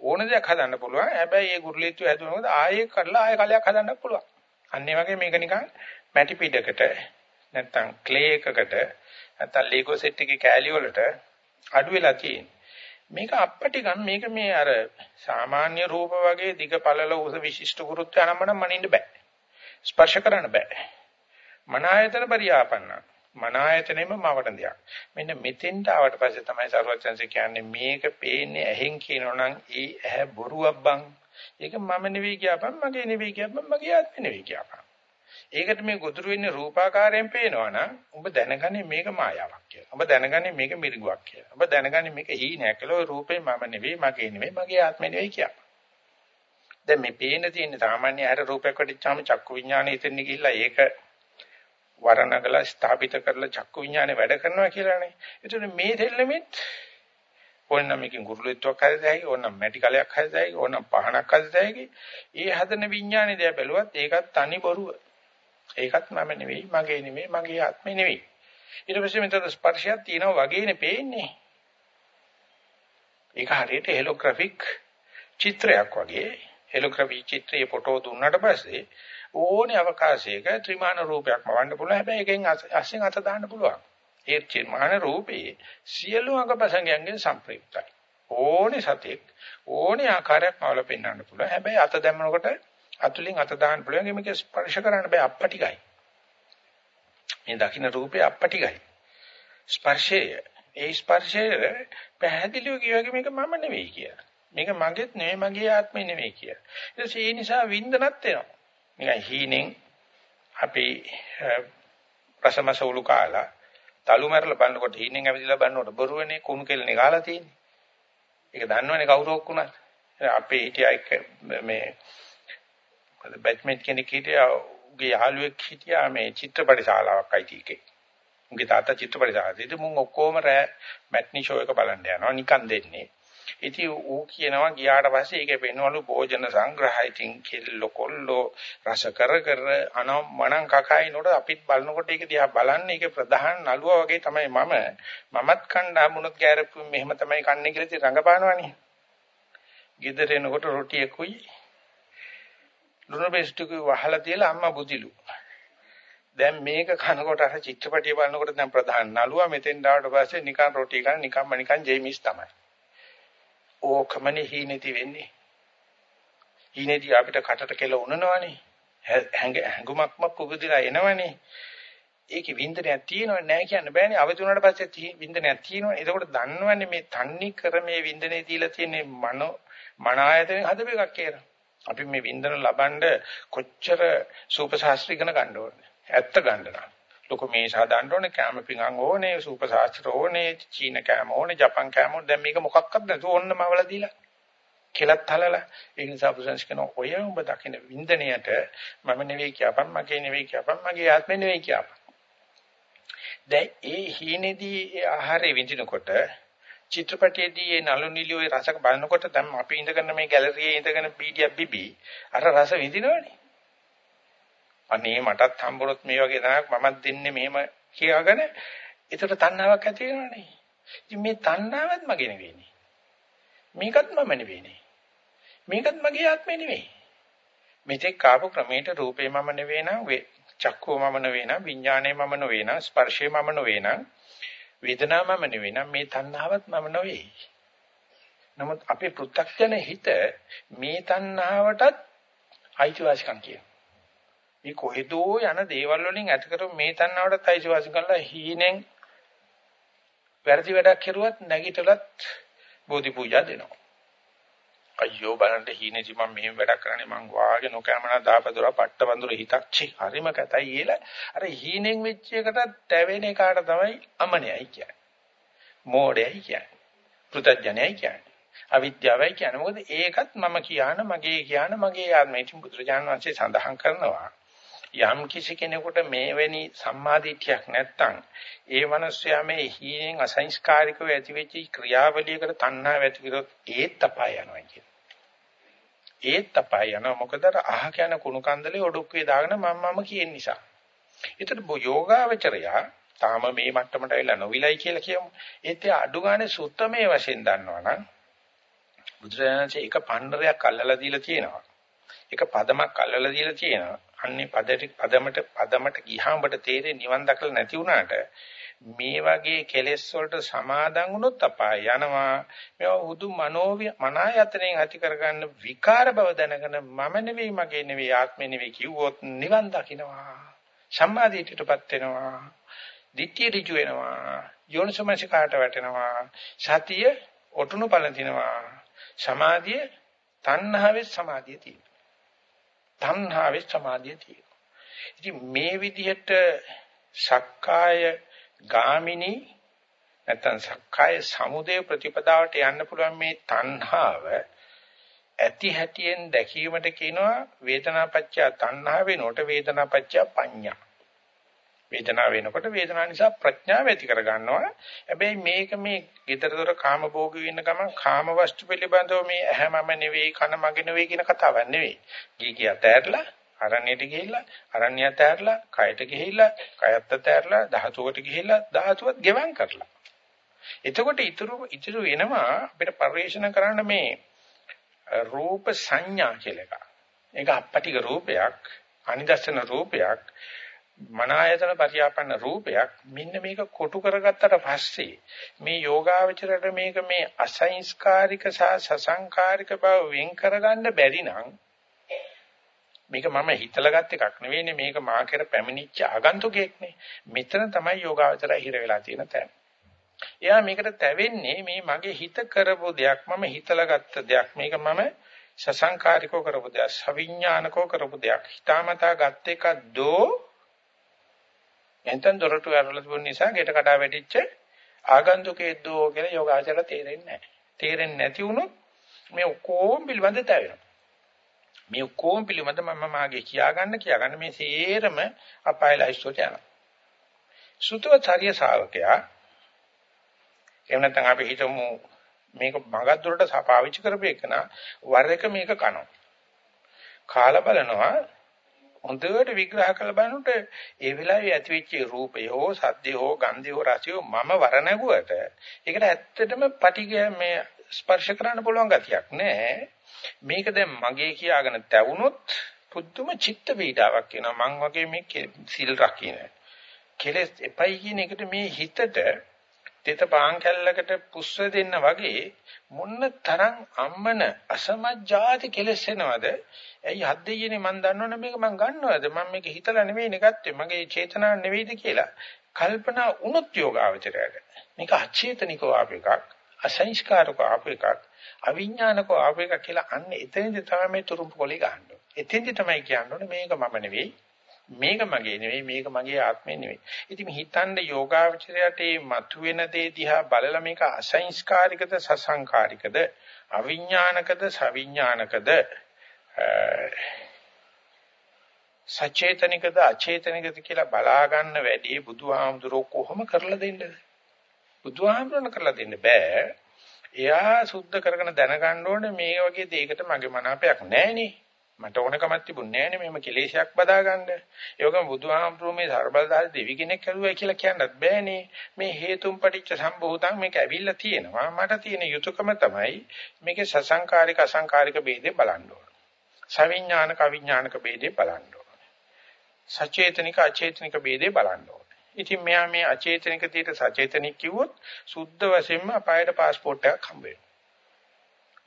ඕන දෙයක් හදන්න පුළුවන්. හැබැයි ඒ ගුරුලෙත්ව හැදුනොත් ආයෙ කරලා ආයෙ කලයක් හදන්න පුළුවන්. අන්න ඒ වගේ මේක නිකන් මැටි පිටකට නැත්තම් ක්ලේ එකකට නැත්තම් ලීගෝ සෙට් එකේ කෑලි වලට අඩු වෙලා තියෙන මේක අපටි ගන්න මේක මේ අර සාමාන්‍ය රූප වගේ දිග පළල උස විශිෂ්ට ගුරුත්වය අනම්මනම් මනින්න බෑ. ස්පර්ශ කරන්න බෑ. මන ආයතන පරියාපන්න. මන ආයතනෙම මවට දෙයක්. මෙන්න මෙතෙන්ට ආවට පස්සේ තමයි සරුවචන්සේ කියන්නේ මේක පේන්නේ ඇහෙන් කියනෝනම් ඒ ඇහැ බොරුවක් බං. ඒක මම නෙවෙයි කියපම් මගේ නෙවෙයි කියපම් මගේ ආත්මෙ නෙවෙයි කියපම්. ඒකට මේ ගොදුරු වෙන්නේ රූපාකාරයෙන් පේනවනම් ඔබ දැනගන්නේ මේක මායාවක් කියලා. ඔබ දැනගන්නේ මේක මිරිඟුවක් කියලා. ඔබ දැනගන්නේ මේක හීනයක් කියලා. ඔය රූපේ මම නෙවෙයි මගේ නෙවෙයි මගේ ආත්මෙ නෙවෙයි කියපම්. දැන් මේ පේන තියෙන සාමාන්‍ය ඇර රූපයක් වටිච්චාම චක්කු විඥානෙ ඉතින් ගිහිල්ලා ඒක වරණගල ස්ථාපිත කරලා චක්කු විඥානේ වැඩ කරනවා කියලානේ. ඒතකොට මේ දෙල්ලෙමිත් ඕනනම් මේකෙන් ගුරුලෙත්වක් හදතයි, ඕනනම් මැටි කලයක් හදතයි, ඕනනම් පහනක් හදතයි. ඒ හදන විඥානේ දිහා බැලුවත් ඒකත් තනි බොරුව. ඒකත් මම නෙවෙයි, මගේ නෙවෙයි, මගේ ආත්මේ නෙවෙයි. ඊට පස්සේ මෙතන ස්පර්ශයක් තියෙනවා වගේනේ පේන්නේ. ඒක හරියට හෙලෝග්‍රැෆික් චිත්‍රයක් වගේ. හෙලෝග්‍රැෆි චිත්‍රයේ ෆොටෝ දුන්නාට පස්සේ ඕනේ අවකාශයක ත්‍රිමාන රූපයක්ම වන්න පුළුවන්. හැබැයි එකෙන් අස්සෙන් අත දාන්න පුළුවන්. ඒ ත්‍රිමාන රූපේ සියලු අංගපසංගයන්ගෙන් සම්ප්‍රයුක්තයි. ඕනේ සතෙක් ඕනේ ආකාරයක් මවල පෙන්වන්න පුළුවන්. හැබැයි අත දැම්මනකොට අතුලින් අත දාන්න පුළුවන් මේක ස්පර්ශ කරන්න බෑ අප්පටිකයි. මේ දකින්න රූපේ අප්පටිකයි. ස්පර්ශය ඒ ස්පර්ශය පැහැදිලිව කියවගේ මේක මම නෙවෙයි කියලා. මේක මගේත් නෙවෙයි මගේ ආත්මේ නෙවෙයි කියලා. ඊට ඒ නිසා වින්දනත් වෙනවා. නිකන් හීනෙන් අපි රසමස උලු කාලා තලු මරලා බලනකොට හීනෙන් ඇවිදලා බලනකොට බොරුවනේ කුණු කෙල්ලනේ කාලා තියෙන්නේ. ඒක දන්නවනේ කවුරක් වුණත්. අපේ හිටියා එක මේ බැට්මන් කෙනෙක් හිටියා උගේ යාළුවෙක් හිටියා මේ චිත්‍රපට ශාලාවක් අයිති එකේ. උගේ තාත්තා චිත්‍රපට ශාලාවේ. මුන් ඔක්කොම රෑ මැට්නි ෂෝ එක බලන්න යනවා නිකන් දෙන්නේ. ඉතින් ඌ කියනවා ගියාට පස්සේ ඒකේ පෙන්වලු භෝජන සංග්‍රහය ඉතින් කෙල්ල කොල්ලෝ රස කර කර අනම් මණන් කකයිනොට අපිත් බලනකොට ඒක දිහා බලන්නේ ඒකේ ප්‍රධාන නළුවා වගේ තමයි මම මමත් කණ්ඩ හමුණොත් ගෑරපු මෙහෙම තමයි කන්නේ කියලා ඉතින් රඟපානවනේ. ගෙදර එනකොට රොටියකුයි ලුණු බෙස්ටුකුයි වහලා තියලා අම්මා බුදිලු. දැන් මේක කනකොට අර චිත්‍රපටිය බලනකොට දැන් ප්‍රධාන නළුවා මෙතෙන් ඩාවට පස්සේ නිකන් රොටි කන නිකම්ම නිකන් ජේමිස් තමයි. ඕකමනේ හීනෙති වෙන්නේ. හීනේදී අපිට කටට කෙල උනනවනේ. හැඟුමක්ම පුබුදලා එනවනේ. ඒකේ වින්දනයක් තියෙනව නෑ කියන්න බෑනේ. අවදි වුණාට පස්සේ වින්දනයක් තියෙනවනේ. එතකොට දන්නවනේ මේ තන්නේ කර මේ වින්දනේ දීලා තියෙන්නේ මනෝ මන ආයතනෙන් හදපු එකක් කියලා. අපි මේ වින්දන ලබනද කොච්චර සූප ශාස්ත්‍ර ඉගෙන ගන්න ඕනේ. ඇත්ත ගන්න නම්. ලොකු මේ සාදාන්න ඕනේ කැම පිඟන් ඕනේ සූප ශාස්ත්‍ර ඕනේ චීන කැම ඕනේ ජපන් කැම ඕනේ. දැන් මේක මොකක්වත් නැතුව ඕන්නම අවල දීලා. කෙලත් හලලා ඒ නිසා පුසන්ස් කියන ඔය උඹ දකින්න වින්දනයට මම නෙවෙයි කියපම් මගේ නෙවෙයි කියපම් මගේ ආත්මෙ නෙවෙයි කියපම් දැන් ඒ හීනේදී ආහාරය විඳිනකොට චිත්‍රපටයේදී ඒ නළු නිලි ඔය රසක බලනකොට දැන් අපි ඉඳගෙන මේ ගැලරියේ ඉඳගෙන පීඩියක් බිබි අර රස විඳිනවනේ. අනේ මටත් හම්බුනොත් මේ වගේ දායක් මමත් දෙන්නේ මෙහෙම කියාගෙන ඒතර තණ්හාවක් ඇති වෙනවනේ. ඉතින් මේ තණ්හාවත් මගේ නෙවෙයිනේ. මේකත් මම නෙවෙයිනේ. මේකත් මගේ ආත්මේ නෙවෙයි. මෙතෙක් කාපු ක්‍රමයට රූපේ මම නෙවෙයි නම් චක්කෝ මම නෙවෙයි නම් විඥානේ මම නෙවෙයි නම් ස්පර්ශේ මම නෙවෙයි නම් වේදනාව මම නෙවෙයි නම් මේ තණ්හාවත් මම නෙවෙයි. නමුත් අපේ පෘථග්ජන හිත මේ තණ්හාවටත් අයිතිවාසිකම් කියනවා. මේ කොහෙදෝ යන දේවල් වලින් ඇති කරපු මේ තණ්හාවටත් අයිතිවාසිකම් කරලා හීනෙන් වැරදි වැඩක් කරුවත් නැගිටලත් බෝධි පූජා දෙනවා. අයියෝ බලන්න හීනේදි මම මෙහෙම වැඩක් කරන්නේ මං වාගේ නොකෑමනා දාපදොර පට්ට වඳුර හිතක් චි හරිම කතයි කියලා අර හීනෙන් වෙච්ච එකට තැවෙන එකාට තමයි අමනයයි කියන්නේ. මෝඩයයි කියන්නේ. පෘතජ්ජනයයි කියන්නේ. අවිද්‍යාවයි කියන්නේ. මොකද ඒකත් මම කියන මගේ කියන මගේ ආත්මය. ඉතින් බුදුරජාණන් වහන්සේ සඳහන් කරනවා යම් කිසි කෙනෙකුට මේවැනි සම්මාදිටියක් නැත්තම් ඒ මනුස්සයා මේ හීනෙන් අසංස්කාරිකව ඇතිවෙච්ච ක්‍රියාවලියකට තණ්හාව ඇති කරොත් ඒත් අපාය යනවා කියන. ඒත් අපාය යනවා මොකද අහ කියන කුණු කන්දලේ ඔඩොක්කේ දාගෙන මම මම කියන නිසා. ඒතර යෝගාවචරයා තාම මේ මට්ටමට ඇවිල්ලා නොවිලයි කියලා කියමු. ඒත් ඒ අඩු ගානේ සුත්තමේ වශයෙන් දන්නවනම් බුදුරජාණන්සේ එක පණ්ඩරයක් අල්ලලා දීලා තියෙනවා. එක පදමක් අල්ලලා දීලා තියෙනවා. අන්නේ පදට පදමට පදමට ගියාම ඔබට තේරෙන්නේ නිවන් දකලා නැති වුණාට මේ වගේ කෙලෙස් වලට සමාදන් වුණොත් අපාය යනවා. මේවා හුදු මනෝ මනායතනෙන් ඇති කරගන්න විකාර බව දැනගෙන මම නෙවෙයි මගේ නෙවෙයි ආත්මෙ නෙවෙයි කිව්වොත් නිවන් දකින්නවා සම්මාදිටයටපත් වෙනවා. දිට්ඨිය ඍජු වෙනවා. යෝනිසමසිකාට වැටෙනවා. සතිය ඔටුනු පළඳිනවා. සමාධිය තණ්හාවේ සමාධිය තියෙනවා. තණ්හාවේ සමාධිය තියෙනවා. ඉතින් මේ විදිහට සක්කාය ගාමිනී නැත්නම් සක්කාය සමුදය ප්‍රතිපදාවට යන්න පුළුවන් මේ තණ්හාව ඇති හැටියෙන් දැකීමට කියනවා වේදනාපච්චය තණ්හා වෙනකොට වේදනාපච්චය පඤ්ඤා. වේදනාව වෙනකොට වේදනාව නිසා ප්‍රඥාව ඇති කර ගන්නවා. හැබැයි මේක මේ ඊතරතර කාම භෝගී වෙන ගමන් කාම වස්තු පිළිබඳව මේ ඇහැමම නෙවෙයි කන මගේ නෙවෙයි කියන කතාවක් නෙවෙයි. ගී කිය ඇතැරලා අරණ්‍යයට ගිහිල්ලා අරණ්‍යයට ඇරලා කයට ගිහිල්ලා කයත් ඇතැරලා ධාතුවට ගිහිල්ලා ධාතුවත් ගෙවම් කරලා. එතකොට ඊතුරු ඊතුරු වෙනවා අපිට පරිශන කරන්න මේ රූප සංඥා කියලා එකක්. ඒක අපටික රූපයක්, අනිදර්ශන රූපයක්. මනායතන පරියාපන්න රූපයක් මෙන්න මේක කොටු කරගත්තට පස්සේ මේ යෝගාවචරයට මේක මේ අසංස්කාරික සහ සසංකාරික බව වෙන් කරගන්න බැරි නම් මේක මම හිතලාගත් එකක් නෙවෙයිනේ මේක මා කර පැමිණිච්ච ආගන්තුකෙක්නේ. මෙතන තමයි යෝගාවචරය හිර වෙලා තියෙන තැන. එයා මේකට තැවෙන්නේ මේ මගේ හිත කරපු දෙයක් මම හිතලාගත්ත දෙයක් මේක මම සසංකාරිකව කරපු දෙයක් සවිඥානිකව කරපු දෙයක් හිතාමතා ගත් එක දෝ එතෙන් දොරටු ඇරලා තිබුණ නිසා ගෙට කඩා වැටිච්ච ආගන්තුකේ දෝ කියලා යෝගාචර තේරෙන්නේ නැහැ. තේරෙන්නේ නැති වුණොත් මේ ඔක්කොම පිළිබඳ තැවෙනවා. මේ ඔක්කොම පිළිබඳ මම මාගේ කියාගන්න කියාගන්න මේ සේරම අපාය ලයිස්ට්ට යනවා. සුතවචාරිය ශාවකයා එහෙම නැත්නම් අපි හිතමු මේක මගක් දුරට පාවිච්චි කරපේකන වර එක මේක කනවා. කාලා බලනවා හොඳට විග්‍රහ කරලා බලනකොට ඒ වෙලාවේ ඇතිවෙච්ච රූපය හෝ සද්දය හෝ ගන්ධය හෝ රසය මම වරණගුවට ඒකට ඇත්තටම පටිගය මේ ස්පර්ශ කරන්න පුළුවන් ගතියක් නෑ. මේක දැන් මගේ කියාගෙන තැවුනොත් පුදුම චිත්ත පීඩාවක් එනවා. මං වගේ මේ සිල් රකින්න. කෙලස් එපයි කියන එකට මේ හිතට තෙත පාන් කැල්ලකට පුස්ස දෙන්න වගේ මොන්න තරම් අම්මන අසමජ්ජාති කෙලස් එනවද? ඇයි හද්දෙයිනේ මන් දන්නවනේ මේක මං ගන්නවද? මම මේක හිතලා නෙවෙයිනේ ගත්තේ. මගේ චේතනාව නෙවෙයිද කියලා කල්පනා වුණොත් යෝගාවචරයට. මේක අචේතනිකව ආප එකක්, අසංස්කාරකව ආප එකක්, අවිඥානිකව ආප එකක් කියලා අන්න එතනදී තමයි මේ තුරුම්පු කොලේ ගහන්නේ. එතෙන්දී තමයි කියන්නේ මේක මම නෙවෙයි. මේක මගේ නෙවෙයි මේක මගේ ආත්මේ නෙවෙයි. ඉතින් හිතන්න යෝගාවචරයට මේ මතුවෙන දේ දිහා බලලා මේක අසංස්කාරිකද සසංකාරිකද අවිඥානිකද සවිඥානිකද සචේතනිකද අචේතනිකද කියලා බලා ගන්න වැඩි බුදුහාමුදුරෝ කොහොම කරලා දෙන්නද? බුදුහාමුදුරන කරලා දෙන්න බෑ. එයා සුද්ධ කරගෙන දැනගන්න ඕනේ මේ වගේ දෙයකට මගේ මනාපයක් නැහැ නේ. මට ඕනකමක් තිබුණේ නැහැ නේ මේම කෙලේශයක් බදාගන්න. ඒකම බුදුහාමුදුරුවෝ සර්බලදාස දෙවි කෙනෙක් කරුවයි කියලා කියන්නත් බෑනේ. මේ හේතුම් පටිච්ච සම්භූතං මේක ඇවිල්ලා තියෙනවා. මට තියෙන යුතුයකම තමයි මේකේ සසංකාරික අසංකාරික ભેදේ බලන්න ඕන. සවිඥානික අවිඥානික ભેදේ බලන්න ඕන. සචේතනික අචේතනික ભેදේ බලන්න ඕන. ඉතින් මෙයා මේ අචේතනික දිහට සචේතනික කිව්වොත් සුද්ධ වශයෙන්ම අපායට પાස්පෝර්ට් එකක් හම්බ වෙනවා.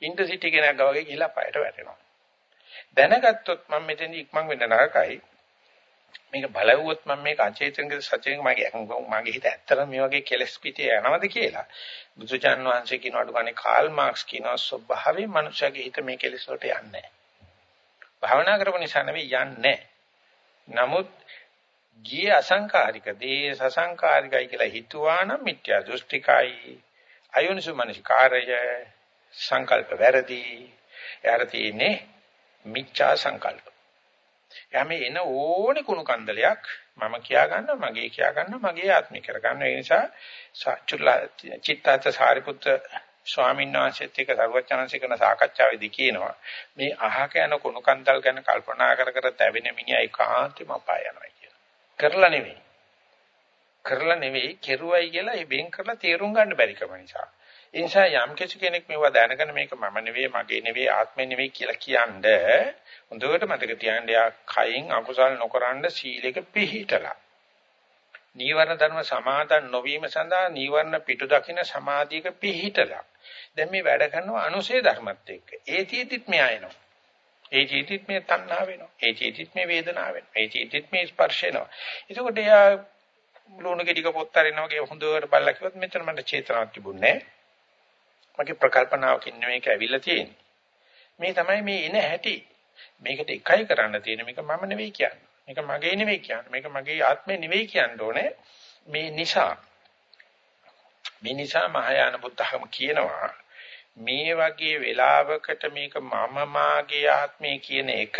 ඉන්ටර්සිටි කෙනෙක් ගාවගේ ගිහලා අපායට වැටෙනවා. දැනගත්තොත් මම මෙතෙන්දි ඉක්මන් වෙන්න නරකයි. මේක බලවුවොත් මම මේක අචේතනික සචේතනික මගේ මගේ හිත ඇත්තටම මේ වගේ කෙලස් පිටේ යනවද කියලා. බුදුචාන් වහන්සේ කියනවාට කන්නේ කාල් මාක්ස් කියනවා ස්වභාවයෙන් මනුෂ්‍යගේ හිත මේ කෙලස් වලට යන්නේ නැහැ. භාවනා කරපු නිසා නෙවෙයි යන්නේ. නමුත් ගියේ අසංකාරික දේ සසංකාරිකයි කියලා හිතුවා නම් මිත්‍යා දෘෂ්ටිකයි. අයෝනිසු මනසිකාරය සංකල්ප වැරදි. එයාට තියෙන්නේ මිච්ඡා සංකල්ප. යම එන ඕනේ කුණු කන්දලයක් මම කියා ගන්නවා මගේ කියා ගන්නවා මගේ ආත්මික කර ගන්නවා ඒ නිසා සච්චුල්ලා චිත්තාච සාරිපුත්‍ර ස්වාමීන් වහන්සේත් එක්ක සර්වඥාන්සේ කරන සාකච්ඡාවේදී කියනවා මේ අහක යන කුණු කන්දල් ගැන කල්පනා කර කර තැවෙන මිනිහා ඒකාන්තෙම අපාය යනවා කියලා. කරලා නෙවෙයි. කරලා නෙවෙයි කෙරුවයි කියලා ඒ වෙන් කරලා තේරුම් ගන්න බැරි කම නිසා. ඒ නිසා යම් කෙනෙක් මේවා දැනගෙන මේක මම නෙවෙයි මගේ නෙවෙයි ආත්මෙ නෙවෙයි කියලා කියන්නේ හොඳට මතක තියාගන්න යා කයින් අකුසල් නොකරන සීලෙක පිහිටලා. නීවරණ ධර්ම සමාදන් නොවීම සඳහා නීවරණ පිටු දකින්න සමාධියක පිහිටලා. දැන් මේ වැඩ කරනවා අනුසේ ධර්මත් එක්ක. ඒ චීතිත් මෙයා එනවා. ඒ චීතිත් මේ තණ්හා වෙනවා. ඒ චීතිත් මේ වේදනාව වෙනවා. ඒ චීතිත් මේ ස්පර්ශ වෙනවා. එතකොට එයා ලුණු ගෙඩික පොත් අරිනවා වගේ හොඳට බලලා කිව්වොත් මෙතන මට චේතනාවක් තිබුණේ නැහැ. මගේ ප්‍රකල්පනාවකින් මේක ඇවිල්ලා තියෙන්නේ. මේ තමයි මේ එන හැටි. මේකට එකයි කරන්න තියෙන්නේ මේක මම නෙවෙයි කියන්නේ. මේක මගේ නෙවෙයි කියන්නේ. මේක මගේ ආත්මේ නෙවෙයි කියන්න ඕනේ. මේ නිසා මේ නිසා මහායාන බුද්ධහම කියනවා මේ වගේ වෙලාවකට මේක මම මාගේ ආත්මය කියන එක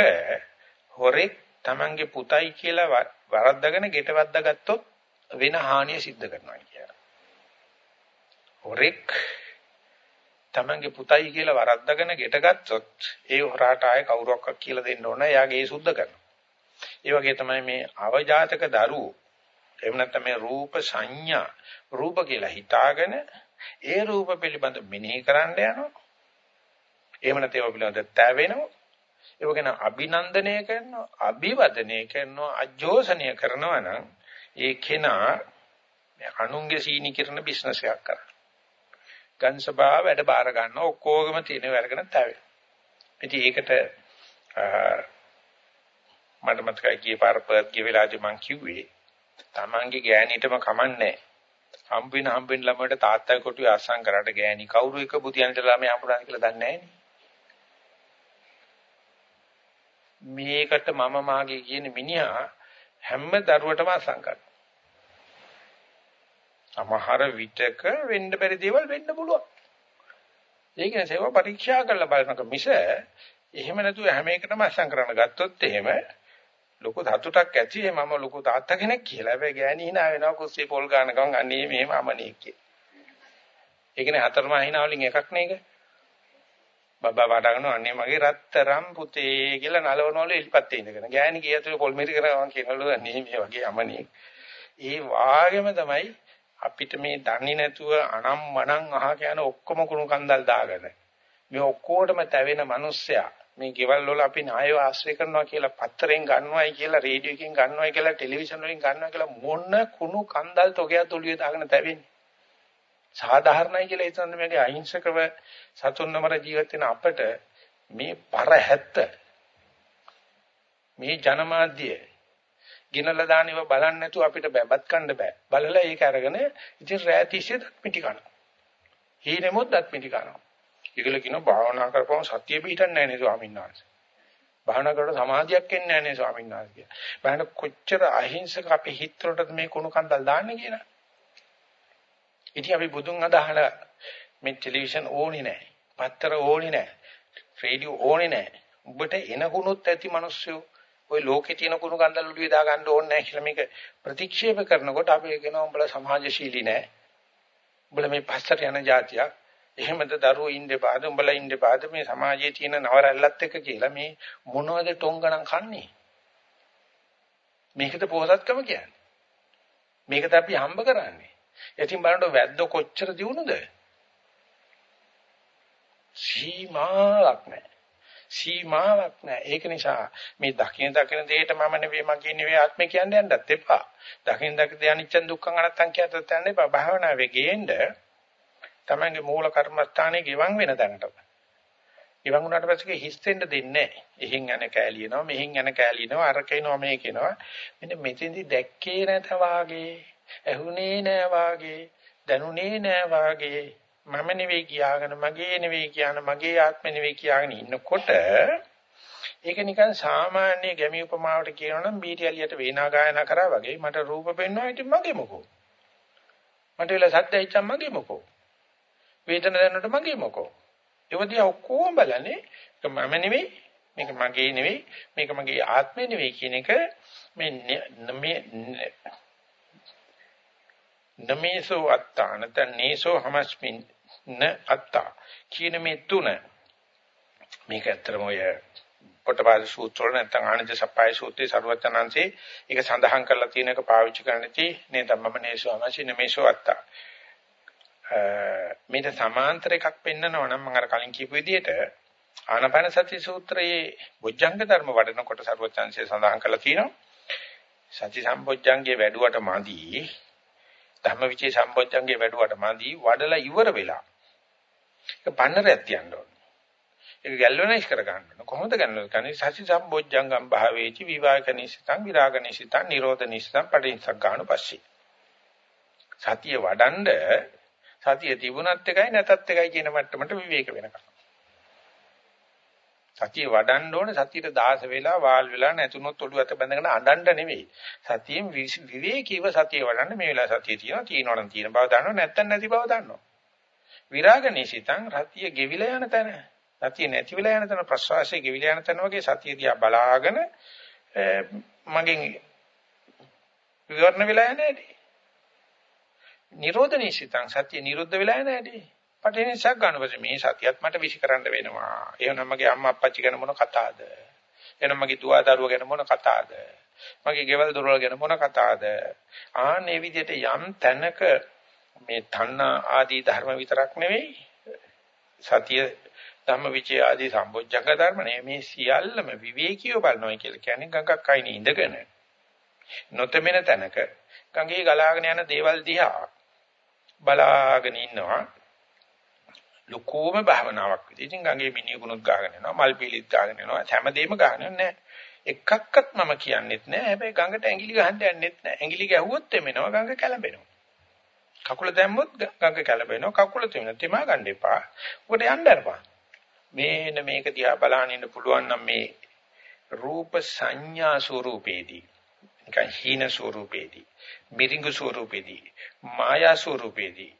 හොරෙක් Tamange පුතයි කියලා වරද්දගෙන ගෙටවද්ද ගත්තොත් වෙන හානිය සිද්ධ කරනවා කියලා. හොරෙක් තමන්ගේ පුතයි කියලා වරද්දගෙන ගෙටගත්තොත් ඒ හොරාට ආයේ කවුරක්වත් කියලා දෙන්න ඕන එයාගේ ඒ සුද්ධ කරනවා. ඒ වගේ තමයි මේ අවජාතක දරුවෝ එහෙම නැත්නම් මේ රූප සංඥා රූප කියලා හිතාගෙන ඒ රූප පිළිබඳ මෙනෙහි කරන්න යනවා. එහෙම නැත්නම් ඒව පිළිබඳ තැවෙනවා. ඒක ගැන අභිනන්දනය කරනවා, අභිවදනය කරනවා, අජෝසනය කරනවා නම් ඒ කෙනා අනුන්ගේ සීනි කිරන බිස්නස් එකක් කරනවා. ගන්සභාව වැඩ බාර ගන්න ඔක්කොගම තියෙන වැඩගෙන තැවෙන. ඉතින් ඒකට මට මතකයි ගිය පාර පර්ත් ගිය වෙලාවදී මං කිව්වේ Tamange ගෑණිටම කමන්නේ හම්බ වෙන හම්බ වෙන ළමයට තාත්තයි කොටුවේ අස්සම් කරාට ගෑණි කවුරු එක බුතියන්ට ළමයි හම්බුනාද කියලා දන්නේ මේකට මම මාගේ කියන මිනිහා හැම දරුවටම අස්සම් කරනවා. සමහර විටක වෙන්න බැරි දේවල් වෙන්න පුළුවන්. ඒක නිසා ඒවා පරීක්ෂා කරලා බලනක මිස එහෙම නැතුව හැම එකටම අස්සම් කරන්න ගත්තොත් එහෙම ලොකු සතුටක් ඇති මම ලොකු තාත්තා කෙනෙක් කියලා. හැබැයි ගෑණි hina වෙනවා කුස්සිය පොල් ගන්න ගමන් අනේ මෙහෙම අමනේ කිය. ඒකනේ හතරම hina වලින් එකක් නේක. බබා වඩගෙන අනේ මගේ රත්තරම් පුතේ කියලා නලවනවලු එලිපත් ඉඳගෙන. ගෑණි කියතුලේ පොල් මිරි කරනවා කියනවලු අනේ මේ වගේ අමනේ. ඒ වාගෙම තමයි අපිට මේ දන්නේ නැතුව අනම් මනම් අහ කියන ඔක්කොම කුණු කන්දල් දාගෙන මේ ඔක්කොටම තැවෙන මිනිස්සයා මේ ගෙවල් වල අපි ණයව ආශ්‍රය කරනවා කියලා පත්තරෙන් ගන්නවයි කියලා රේඩියෝ එකෙන් ගන්නවයි කියලා ටෙලිවිෂන් වලින් ගන්නවා කියලා මොන කුණු කන්දල් තොගයක් ඔළුවේ දාගෙන තැවෙන්නේ. සාධාරණයි කියලා හිතන මේකේ අහිංසකව සතුන්නමර ජීවත් වෙන අපට මේ පරහැත්ත මේ ජනමාධ්‍ය ගිනලා දානව බලන්න නැතුව අපිට බැබත් කන්න බෑ. බලලා ඒක අරගෙන ඉතින් රෑ තිස්සේ දත් මිටි කනවා. හීනෙමුත් දත් මිටි කනවා. ඒගොල්ල කියනවා භාවනා කරපුවම සතිය පිටන්නේ නැහැ නේ ස්වාමීන් වහන්සේ. භාවනා කරලා සමාධියක් එන්නේ නැහැ නේ ස්වාමීන් වහන්සේ. බලන්න කොච්චර අහිංසක අපේ හිත වලට මේ කුණු කන්දල් දාන්නේ කියලා. ඉතින් අපි බුදුන් අදහලා මේ ටෙලිවිෂන් ඕනේ නැහැ. පත්තර ඕනේ නැහැ. රේඩියෝ ඕනේ නැහැ. උඹට එන කුණුත් ඇති මිනිස්සු ওই ලෝකේ තියෙන කුණු ගන්දල් උඩුවේ දා ගන්න ඕනේ නැහැ කියලා මේක ප්‍රතික්ෂේප කරනකොට අපි කියනවා උඹලා සමාජශීලී නැහැ. උඹලා මේ පස්සට යන જાතියක්. එහෙමද දරුවෝ ඉන්න එපාද උඹලා ඉන්න එපාද මේ සමාජයේ තියෙන නවරැල්ලත් එක්ක කියලා මේ මොනවද ටොංගණම් කන්නේ? මේකද පොහසත්කම කියන්නේ. මේකද අපි හම්බ කරන්නේ. ඉතින් බලන්න වැද්ද කොච්චර දිනුනද? සීමාවක් නැහැ. සීමාවක් නැහැ ඒක නිසා මේ දකින දකින දෙයට මම නෙවෙයි මගේ නෙවෙයි ආත්මය කියන්නේ යන්නත් එපා දකින දකින අනිච්ච දුක්ඛ අනත්තං කියතත් යන්න එපා භාවනාවේ ගේන්න තමන්ගේ මූල කර්මස්ථානයේ ගිවන් වෙන තැනට. ගිවන් වුණාට පස්සේ හිස් වෙන්න දෙන්නේ නැහැ. එහෙන් යන කෑලියනවා, මෙහෙන් යන කෑලියනවා, අර කේනවා, මේ කේනවා. මෙන්න මෙතෙන්දි දැක්කේ නැත වාගේ, ඇහුනේ නෑ වාගේ, දැනුනේ නෑ වාගේ, මම නෙවෙයි කියාගෙන, මගේ නෙවෙයි කියන, මගේ ආත්ම නෙවෙයි කියාගෙන ඉන්නකොට ඒක නිකන් සාමාන්‍ය ගැමි උපමාවට කියනවනම් බීටියලියට වේනා ගායනා කරා වගේ මට රූප පෙන්වනවා ඉතින් මගේ මොකෝ මට වෙලා සද්ද ඇච්චා මගේ මොකෝ වේදන දැනනට මගේ මොකෝ. ඒවදී ඔක්කොම බලන්නේ මම නෙවෙයි මේක මගේ නෙවෙයි මේක මගේ ආත්මය නෙවෙයි කියන එක මේ මේ නමේසෝ අත්තා නැත්නම් නේසෝ හමස්මින් න අත්තා කියන මේ තුන මේක ඇත්තටම ඔය පොටපාද සූත්‍ර වල නැත්නම් ආනන්ද සප්පයි සූත්‍රයේ ਸਰවඥාන්සේ ඒක සඳහන් කරලා තියෙන එක පාවිච්චි කරන්නේ නේ තමම නේසෝ හමස්මින් නමේසෝ අත්තා. මේක සමාන්තර එකක් පෙන්නනවා නම් මම අර කලින් කියපු විදිහට ආනපන සති සූත්‍රයේ බොජ්ජංග ධර්ම වඩනකොට සර්වචන්සේ සඳහන් කරලා තියෙනවා. සති සම්බොජ්ජංගේ වැඩුවට මදි ධම්මවිචේ සම්බොජ්ජංගේ වැඩුවට මදි වඩලා ඉවර වෙලා ඒක පන්නරයක් තියන්න ඕන ඒක ගැල්වනයිස් කර ගන්න ඕන කොහොමද ගන්නවද කන්නේ සති සම්බොජ්ජංගම් භාවේචි විවාක නිසිතං විරාග නිසිතං නිරෝධ නිසිතං පටිච්ච ගන්න පස්සේ සතිය වඩන්ඩ සතිය තිබුණත් එකයි නැතත් එකයි කියන මට්ටමට විවේක වෙනකම්. සතිය වඩන්න ඕනේ සතියට දාස වෙලා වාල් වෙලා නැතුනොත් ඔළුව අත බැඳගෙන අඬන්න නෙවෙයි. සතියෙන් විවේකීව සතිය වඩන්න මේ වෙලාව සතිය තියෙනවා තියෙනවනම් තියෙන බව දන්නවා නැත්නම් නැති බව දන්නවා. විරාග නිසිතං රතිය ගෙවිලා යන තැන. සතිය නැති වෙලා යන තැන ප්‍රසවාසයේ ගෙවිලා යන තැන වගේ සතිය දිහා බලාගෙන මගෙන් විවරණ වෙලා යන්නේ නැහැටි. නිරෝධ නිසිතං සත්‍ය නිරුද්ධ වෙලා නැහැටි. පටිනිසක් ගන්නකොට මේ සතියත් මට විශ්ිකරන්න වෙනවා. එහෙනම් මගේ අම්මා අප්පච්චි ගැන මොන කතාවද? එහෙනම් මගේ දුව දරුවෝ ගැන මොන කතාවද? මගේ ගෙවල් දොරවල් ගැන මොන කතාවද? ආන්නේ විදිහට යම් තැනක මේ තණ්හා ආදී ධර්ම විතරක් නෙවෙයි සතිය ධම්මවිචේ ආදී සම්බොජ්ජංග ධර්ම නෙවෙයි මේ සියල්ලම විවේකීව බලනවා කියලා කියන්නේ ගඟක් අයිනේ ඉඳගෙන නොතෙමෙන තැනක ගඟේ ගලාගෙන යන දේවල් දිහා බලාගෙන ඉන්නවා ලොකෝම භාවනාවක් විදිහට. ඉතින් ගඟේ මිනිහකුණුත් ගාගෙන යනවා, මල් පිළිත් ගාගෙන යනවා, හැමදේම ගාගෙන නැහැ. එකක්වත් මම කියන්නෙත් නෑ. හැබැයි ගඟට ඇඟිලි ගහන්න යන්නෙත් නෑ. ඇඟිලි ගැහුවොත් එමෙනවා ගඟ කැළඹෙනවා. කකුල දැම්මොත් ගඟ කැළඹෙනවා. කකුල තෙමෙන තෙමා ගන්න එපා. උකට යන්න අරපන්. මේන මේක දිහා බලන්න ඉන්න පුළුවන් නම් මේ රූප සංඥා ස්වරූපේදී නිකන් හීන ස්වරූපේදී මිරිඟු ස්වරූපේදී මායා ස්වරූපේදී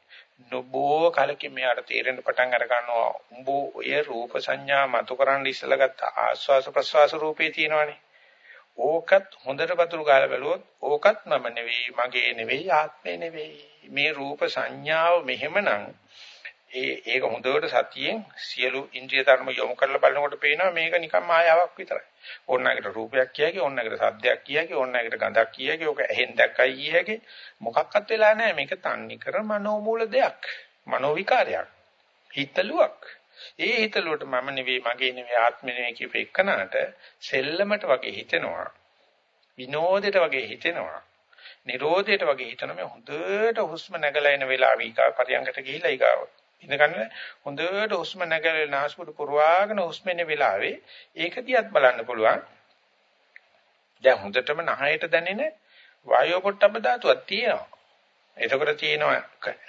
නොබෝ කලකින් මෙයාට තේරෙන්න පටන් අර ගන්නවා උඹ ඔය රූප සංඥා මතු කරන්න ඉස්සලා ගත්ත ආස්වාස ප්‍රස්වාස රූපේ තියෙනවනේ ඕකත් හොඳට පතුරු ගාලා බැලුවොත් ඕකත් මම නෙවෙයි මගේ නෙවෙයි ආත්මේ නෙවෙයි මේ රූප සංඥාව මෙහෙමනම් ඒ ඒක හොඳට සතියෙන් සියලු ඉන්ද්‍රිය ධර්ම යොමු කරලා බලනකොට පේනවා මේක නිකන් මායාවක් විතරයි. ඕන්නකට රූපයක් කියකි, ඕන්නකට සද්දයක් කියකි, ඕන්නකට ගඳක් කියකි, ඕක ඇහෙන් දැක්කයි කියකි. මොකක්වත් වෙලා නැහැ. මේක තන්නේ කර මනෝමූල දෙයක්. මනෝ විකාරයක්. හිතලුවක්. ඒ හිතලුවට මම නෙවෙයි, මගේ නෙවෙයි, ආත්මෙ නෙවෙයි කියප එකනට සෙල්ලමට වගේ හිතෙනවා. විනෝදයට වගේ හිතෙනවා. නිරෝධයට වගේ හිතන මේ හොඳට හුස්ම නැගලා එන වෙලාව ඊගා පරියංගට ගිහිලා ඊගාව ඉඳගන්න හොඳට හුස්ම නැගලා නාස්පුඩු පුරවාගෙන හුස්ම එන වෙලාවේ ඒක දිහත් බලන්න පුළුවන්. දැන් හොඳටම නහයට දැනෙන වායෝ පොට්ටබ්බ ධාතුවක් තියෙනවා. එතකොට තියෙනවා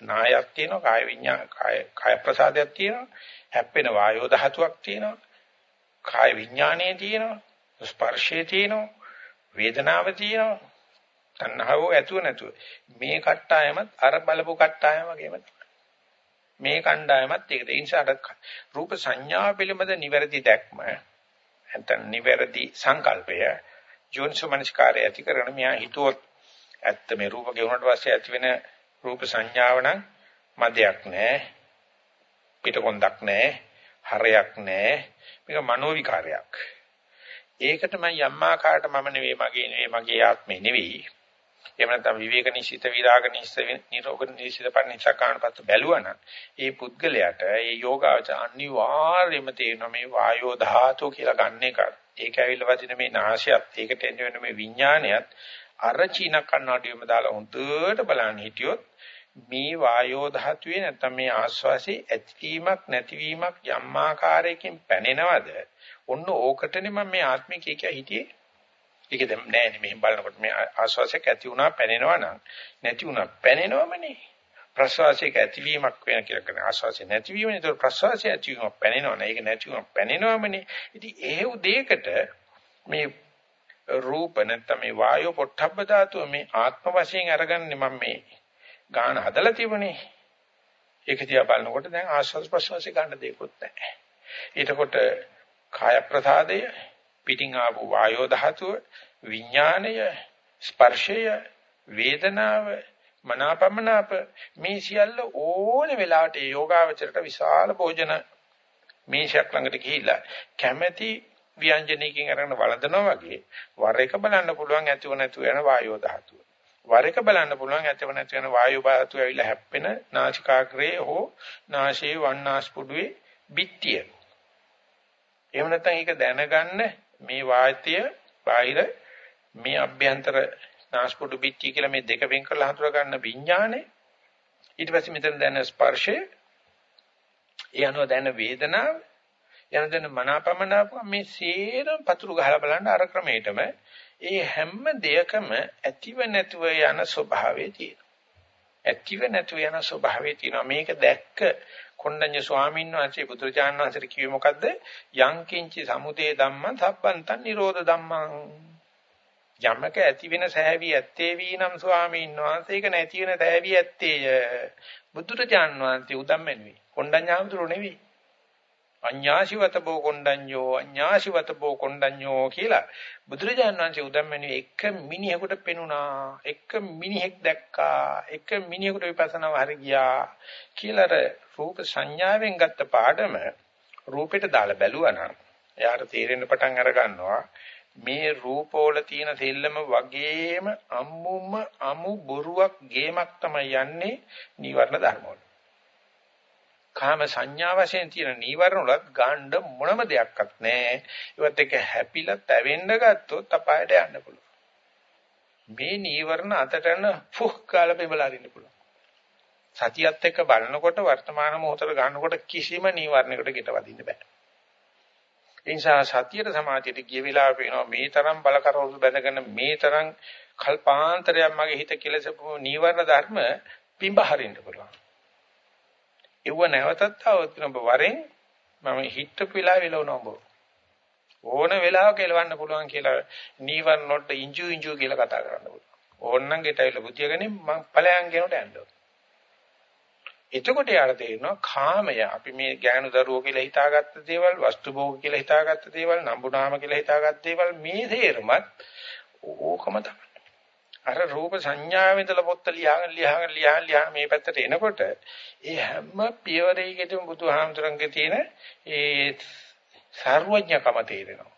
නායක් තියෙනවා කාය විඤ්ඤා කාය කාය ප්‍රසාදයක් තියෙනවා හැප්පෙන වායෝ ධාතුවක් තියෙනවා කාය විඥානයේ තියෙනවා ස්පර්ශයේ තියෙනවා වේදනාව තියෙනවා. තණ්හාව ඇතුව නැතුව. මේ කට්ටායමත් අර බලපු කට්ටායම වගේම තමයි. මේ කණ්ඩායමත් ඒකට. ඒ නිසා රූප සංඥා පිළිබඳ නිවැරදි දැක්ම නැත්නම් නිවැරදි සංකල්පය ජෝන්සමනස්කාරය ඇති කරගෙන මෙහා හිතුවොත් ඇත්ත මේ රූප ගෙවුනට පස්සේ ඇති වෙන රූප සංඥාව නම් මදයක් නෑ. පිටකොන්දක් නෑ. හරයක් නෑ. මේක මනෝ විකාරයක්. ඒකට මම යම්මාකාරට මම නෙවෙයි මගේ නෙවෙයි මගේ ආත්මේ නෙවෙයි. එහෙම නැත්නම් විවේක නිශ්චිත විරාග නිශ්චිත නිරෝග නිශ්චිත පරිණිසකාණපත් බැලුවනම් ඒ පුද්ගලයාට ඒ යෝගාවච අනිවාර්යයෙන්ම තේරෙනවා මේ වායෝ ධාතු කියලා ගන්න එක. ඒක ඇවිල්ලා වදින මේ නාශයත් ඒකට එන්න වෙන මේ විඥානයත් අර චීන කන්නඩියෙම දාලා හොඳට බලන්න හිටියොත් මේ වායෝ ධාතුවේ නැත්නම් මේ ආස්වාසේ ඇතිවීමක් නැතිවීමක් යම් ආකාරයකින් පැනෙනවද? ඔන්න ඕකටනේ මම මේ ආත්මික කිය හිටියේ ඒක දැන් නෑනේ මෙහෙම බලනකොට මේ ආස්වාසයක් ඇති වුණා පැනෙනවා නම් නැති වුණා පැනෙනවමනේ. ප්‍රසවාසයක ඇතිවීමක් වෙන කියලා කරන ආස්වාසය නැතිවීමනේ. ඒක ප්‍රසවාසය ඇතිවීමක් පැනෙනවනේ. ඒක නැතිවීමක් පැනෙනවමනේ. ඉතින් එහෙව් දෙයකට මේ රූප නැත්නම් මේ වායෝ පොට්ටබ්බ ධාතුව මේ ආත්ම වශයෙන් අරගන්නේ මම මේ ගාන හදලා තිබුණේ. ඒක දිහා බලනකොට දැන් ආස්වාද ප්‍රසවාසය ගන්න දෙයක්වත් නැහැ. ඊටකොට කාය ප්‍රසාදය පිටින් ආපු වායෝ ධාතුව විඥාණය ස්පර්ශය වේදනාව මනාපමනාප මේ සියල්ල ඕන වෙලාවට ඒ යෝගාවචරයට විශාල භෝජන මේෂයක් ළඟට ගිහිල්ලා කැමැති ව්‍යංජනයකින් අරගෙන වළඳනවා වගේ වර එක බලන්න පුළුවන් ඇතිව නැතුව යන වායෝ ධාතුව. වර එක බලන්න පුළුවන් ඇතිව නැතුව යන වායෝ ධාතුව ඇවිල්ලා හැප්පෙන නාසිකාග්‍රේ හෝ නාසයේ වන්නාස්පුඩුවේ බිත්තිය. එහෙම නැත්නම් ඒක දැනගන්න මේ වායතය බාහිර මේ අභ්‍යන්තර නාස්පුඩු පිටි කියලා මේ දෙක වෙන් කරලා හඳුනා ගන්න විඥානේ ඊට පස්සේ මෙතන දැනෙන ස්පර්ශය ඒ අනුව දැනෙන වේදනාව යන දැන මනාපමනාප මේ සේරම පතුරු ගහලා බලන්න අර ක්‍රමයටම ඒ හැම දෙයකම ඇතිව නැතුව යන ස්වභාවය තියෙනවා ඇතිව නැතුව යන ස්වභාවය තියෙනවා මේක දැක්ක කොණ්ඩඤ්ඤ ස්වාමීන් වහන්සේ බුදුරජාණන් වහන්සේට කිව්වේ මොකද්ද? යං කිංචි සමුදේ ධම්මං සබ්බන්තං නිරෝධ ධම්මං. යමක ඇති වෙන සෑවි ඇත්තේ වීනම් ස්වාමීන් වහන්සේ ඒක නැති වෙන සෑවි ඇත්තේය. බුදුරජාණන් වහන්සේ උදම්මෙනුයි. කොණ්ඩඤ්ඤාමතුරු නෙවෙයි. අඤ්ඤාසිවත බෝ කොණ්ඩඤ්ඤෝ අඤ්ඤාසිවත බෝ කොණ්ඩඤ්ඤෝ කියලා බුදුරජාණන් වහන්සේ උදම්මෙනුයි එක මිනිහෙකුට පෙනුණා. එක මිනිහෙක් දැක්කා. එක මිනිහෙකුට විපස්සනාව හරි ගියා කියලා රූප සංඥාවෙන් ගත්ත පාඩම රූපෙට දාලා බැලුවා නම් එයාට තේරෙන්න පටන් අර ගන්නවා මේ රූපවල තියෙන තෙල්ලම වගේම අම්මුම අමු බොරුවක් ගේමක් තමයි යන්නේ නීවරණ ධර්මවල. කාම සංඥා වශයෙන් තියෙන නීවරණ වලත් ගාණ්ඩ මොනම දෙයක්වත් නැහැ. ඒවත් එක හැපිලා තැවෙන්න ගත්තොත් අපායට යන්න පුළුවන්. මේ නීවරණ අතටන ෆුක් කාලා බෙබලා අරින්න පුළුවන්. සතියත් එක්ක බලනකොට වර්තමාන මොහොතට ගන්නකොට කිසිම නීවරණයකට ගෙට වදින්න බෑ. ඒ නිසා සතියට සමාධියට ගිය වෙලාව පේනවා මේ තරම් බල කරවලු බැඳගෙන මේ තරම් කල්පාන්තරයක් මගේ හිත කෙලසපු නීවරණ ධර්ම පිඹ හරින්න පුළුවන්. ඒව නැවතත් આવතුන වරෙන් මම හිතපු වෙලාව වෙලවන ඔබ. ඕන වෙලාවක එලවන්න පුළුවන් කියලා නීවරණ වලට ඉංජු ඉංජු කියලා කතා කරන්න පුළුවන්. ඕන්නම් ගෙටවිල බුද්ධියගෙන මම ඵලයන් ගෙනට යන්න එතකොට යාර තේරෙනවා කාමය අපි මේ ඥාන දරුවෝ කියලා හිතාගත්ත දේවල් වස්තු භෝග කියලා හිතාගත්ත දේවල් නම්බුනාම කියලා හිතාගත්ත දේවල් මේ තේරමත් ඕකම තමයි අර රූප සංඥාවෙන් ඉඳලා පොත්ත ලියාගෙන ලියාගෙන ලියාගෙන ලියාගෙන මේ පැත්තට එනකොට ඒ හැම පියවරයකදීම බුදුහාමුදුරන්ගේ තියෙන ඒ සර්වඥකම තේරෙනවා.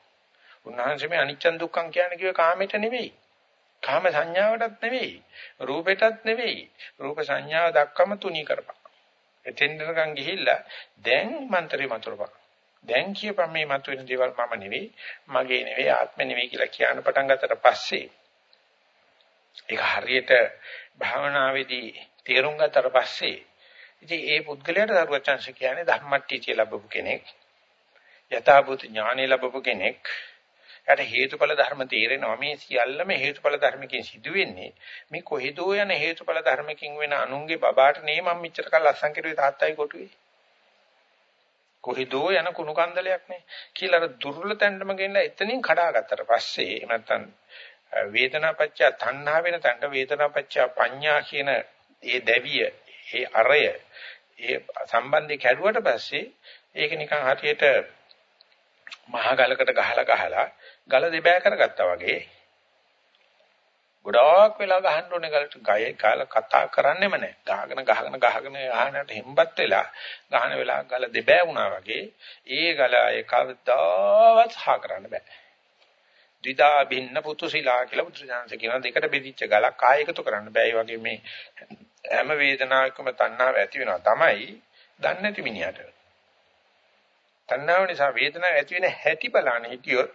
උන්වහන්සේ මේ අනිච්ච දුක්ඛම් කියන්නේ කිව්වේ කාමයට නෙවෙයි. කාම සංඥාවටත් නෙවෙයි. රූපෙටත් නෙවෙයි. රූප සංඥාව දක්වම තුනී කරපන්. එතෙන්දකන් ගිහිල්ලා දැන් මන්ත්‍රේ මතුරපන්. දැන් කියපන් මේ මතුවෙන දේවල් මම නෙවෙයි, මගේ නෙවෙයි, ආත්ම නෙවෙයි කියලා කියන පටන් ගත්තට පස්සේ ඒක හරියට භාවනාවේදී තේරුම් ගත්තට පස්සේ ඉතින් ඒ පුද්ගලයාට දරුවචන්ස කියන්නේ ධම්මට්ටි ලැබපු කෙනෙක්. යථාභූත ඥානෙ ලැබපු කෙනෙක්. යට හේතුඵල ධර්ම තේරෙනවා මේ සියල්ලම හේතුඵල ධර්මකින් සිදුවෙන්නේ මේ කොහෙදෝ යන හේතුඵල ධර්මකින් වෙන අනුන්ගේ බබාට නේ මම මෙච්චර කල් අස්සන් කෙරුවේ තාත්තයි කොටුවේ කොහෙදෝ යන කුණු කන්දලයක් නේ කියලා අර දුර්වල තැන්නම ගෙන්න එතනින් කඩාගත්තට පස්සේ නැත්තම් වේදනාපච්චය තණ්හා වෙන තණ්හ වේදනාපච්චය පඤ්ඤා කියන ඒ දැවිය ඒ අරය ඒ සම්බන්ධය කැඩුවට පස්සේ ඒක නිකන් හරියට මහ ගලකට ගහලා ගහලා ගල දෙබෑ කරගත්තා වගේ ගොඩාක් වෙලා ගහන්න ඕනේ ගලට ගය කාලා කතා කරන්නෙම නැහැ. ගහගෙන ගහගෙන ගහගෙන ආහනට හෙම්බත් වෙලා ගහන වෙලා ගල දෙබෑ වුණා වගේ ඒ ගල ඒ කවදාවත් හා කරන්න බෑ. ද්විදා භින්න පුතුසිලා කියලා බුදුසසුන කියන දෙකට බෙදිච්ච ගලක් ආයෙකතු කරන්න බෑ. ඒ වගේ මේ හැම වේදනාවකම තණ්හාව ඇති වෙනවා තමයි දන්නේ නැති මිනිහට. තණ්හාව නිසා වේදනාව ඇති වෙන හැටි බලන්න හිටියොත්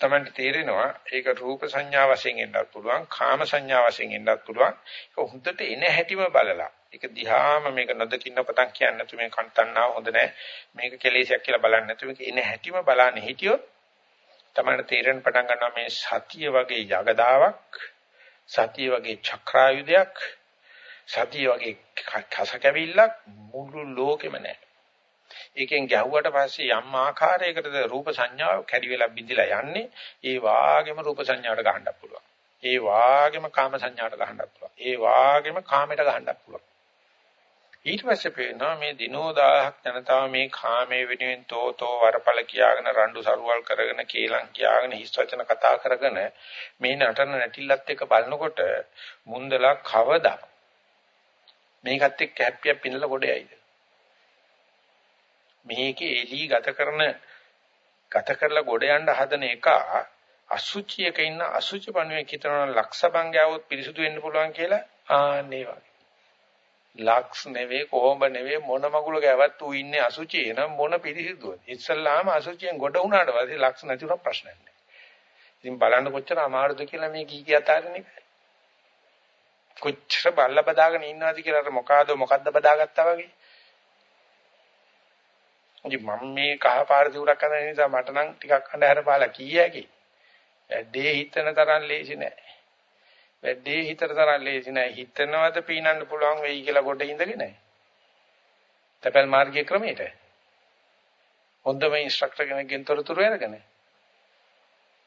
තමයි තේරෙනවා ඒක රූප සංඥා වශයෙන් එන්නත් පුළුවන් කාම සංඥා වශයෙන් එන්නත් පුළුවන් ඒක හොඳට එන හැටිම බලලා ඒක දිහාම මේක නොදකින්න පතන් කියන්නේ නැතු මේ කන්තන්නාව හොඳ නැහැ මේක කෙලෙසයක් කියලා බලන්නේ නැතු මේක එන හැටිම බලන්නේ හිටියොත් තමයි තේරෙන පටන් ගන්නවා මේ සතිය වගේ යගදාවක් සතිය වගේ චක්‍රායුධයක් සතිය වගේ කස කැවිල්ලක් මුළු ලෝකෙම නැහැ ඒකෙන් ගැහුවට පස්සේ යම් ආකාරයකටද රූප සංඥාව කැඩි වෙලා බිඳිලා යන්නේ ඒ වාගේම රූප සංඥාවට ගහන්නත් පුළුවන්. ඒ වාගේම කාම සංඥාවට ගහන්නත් පුළුවන්. ඒ වාගේම කාමයට ගහන්නත් පුළුවන්. ඊට පස්සේ පේනවා මේ දිනෝදාහක් ජනතාව මේ කාමයේ වෙනුවෙන් තෝතෝ වරපල කියාගෙන රණ්ඩු සරුවල් කරගෙන කේලම් කියාගෙන හිස් වචන කතා කරගෙන මේ නටන නැටිල්ලත් එක්ක බලනකොට මුන්දලා කවදා මේකත් එක්ක හැප්පියක් පිනලා ගොඩ යයිද මේකේ එලි ගත කරන ගත කරලා ගොඩ යන්න හදන එක අසුචියක ඉන්න අසුචි පණුවේ හිතනවා ලක්ෂ බංගයවොත් පිරිසුදු වෙන්න පුළුවන් කියලා ආන්නේ වගේ. ලක්ෂ නෙවෙයි කොහොඹ නෙවෙයි මොන මගුල ගෑවත් ඌ ඉන්නේ අසුචියේ නම් මොන පිරිසිදුවද. ඉස්සල්ලාම අසුචියෙන් ගොඩ වුණාට පස්සේ ලක්ෂ නැති උනා ප්‍රශ්නයක් නෑ. ඉතින් බලන්න කොච්චර අමාරුද කියලා මේ කී කිය අතාරින එක. කොච්චර බල්ල බදාගෙන ඉන්නවද කියලා අර මොකාද මොකද්ද බදාගත්තා වගේ. ඉතින් මම මේ කහ පාර දිවුරක් කරන නිසා මට නම් ටිකක් අඳුර පාලා කීයකි. වැඩේ හිතන තරම් ලේසි නෑ. වැඩේ හිතන තරම් ලේසි නෑ. හිතනවද පීනන්න පුළුවන් වෙයි කියලා කොට ඉඳගෙන නෑ. තපල් මාර්ගයේ ක්‍රමයට. හොඳම ඉන්ස්ට්‍රක්ටර් කෙනෙක්ගෙන් තොරතුරු අරගෙන.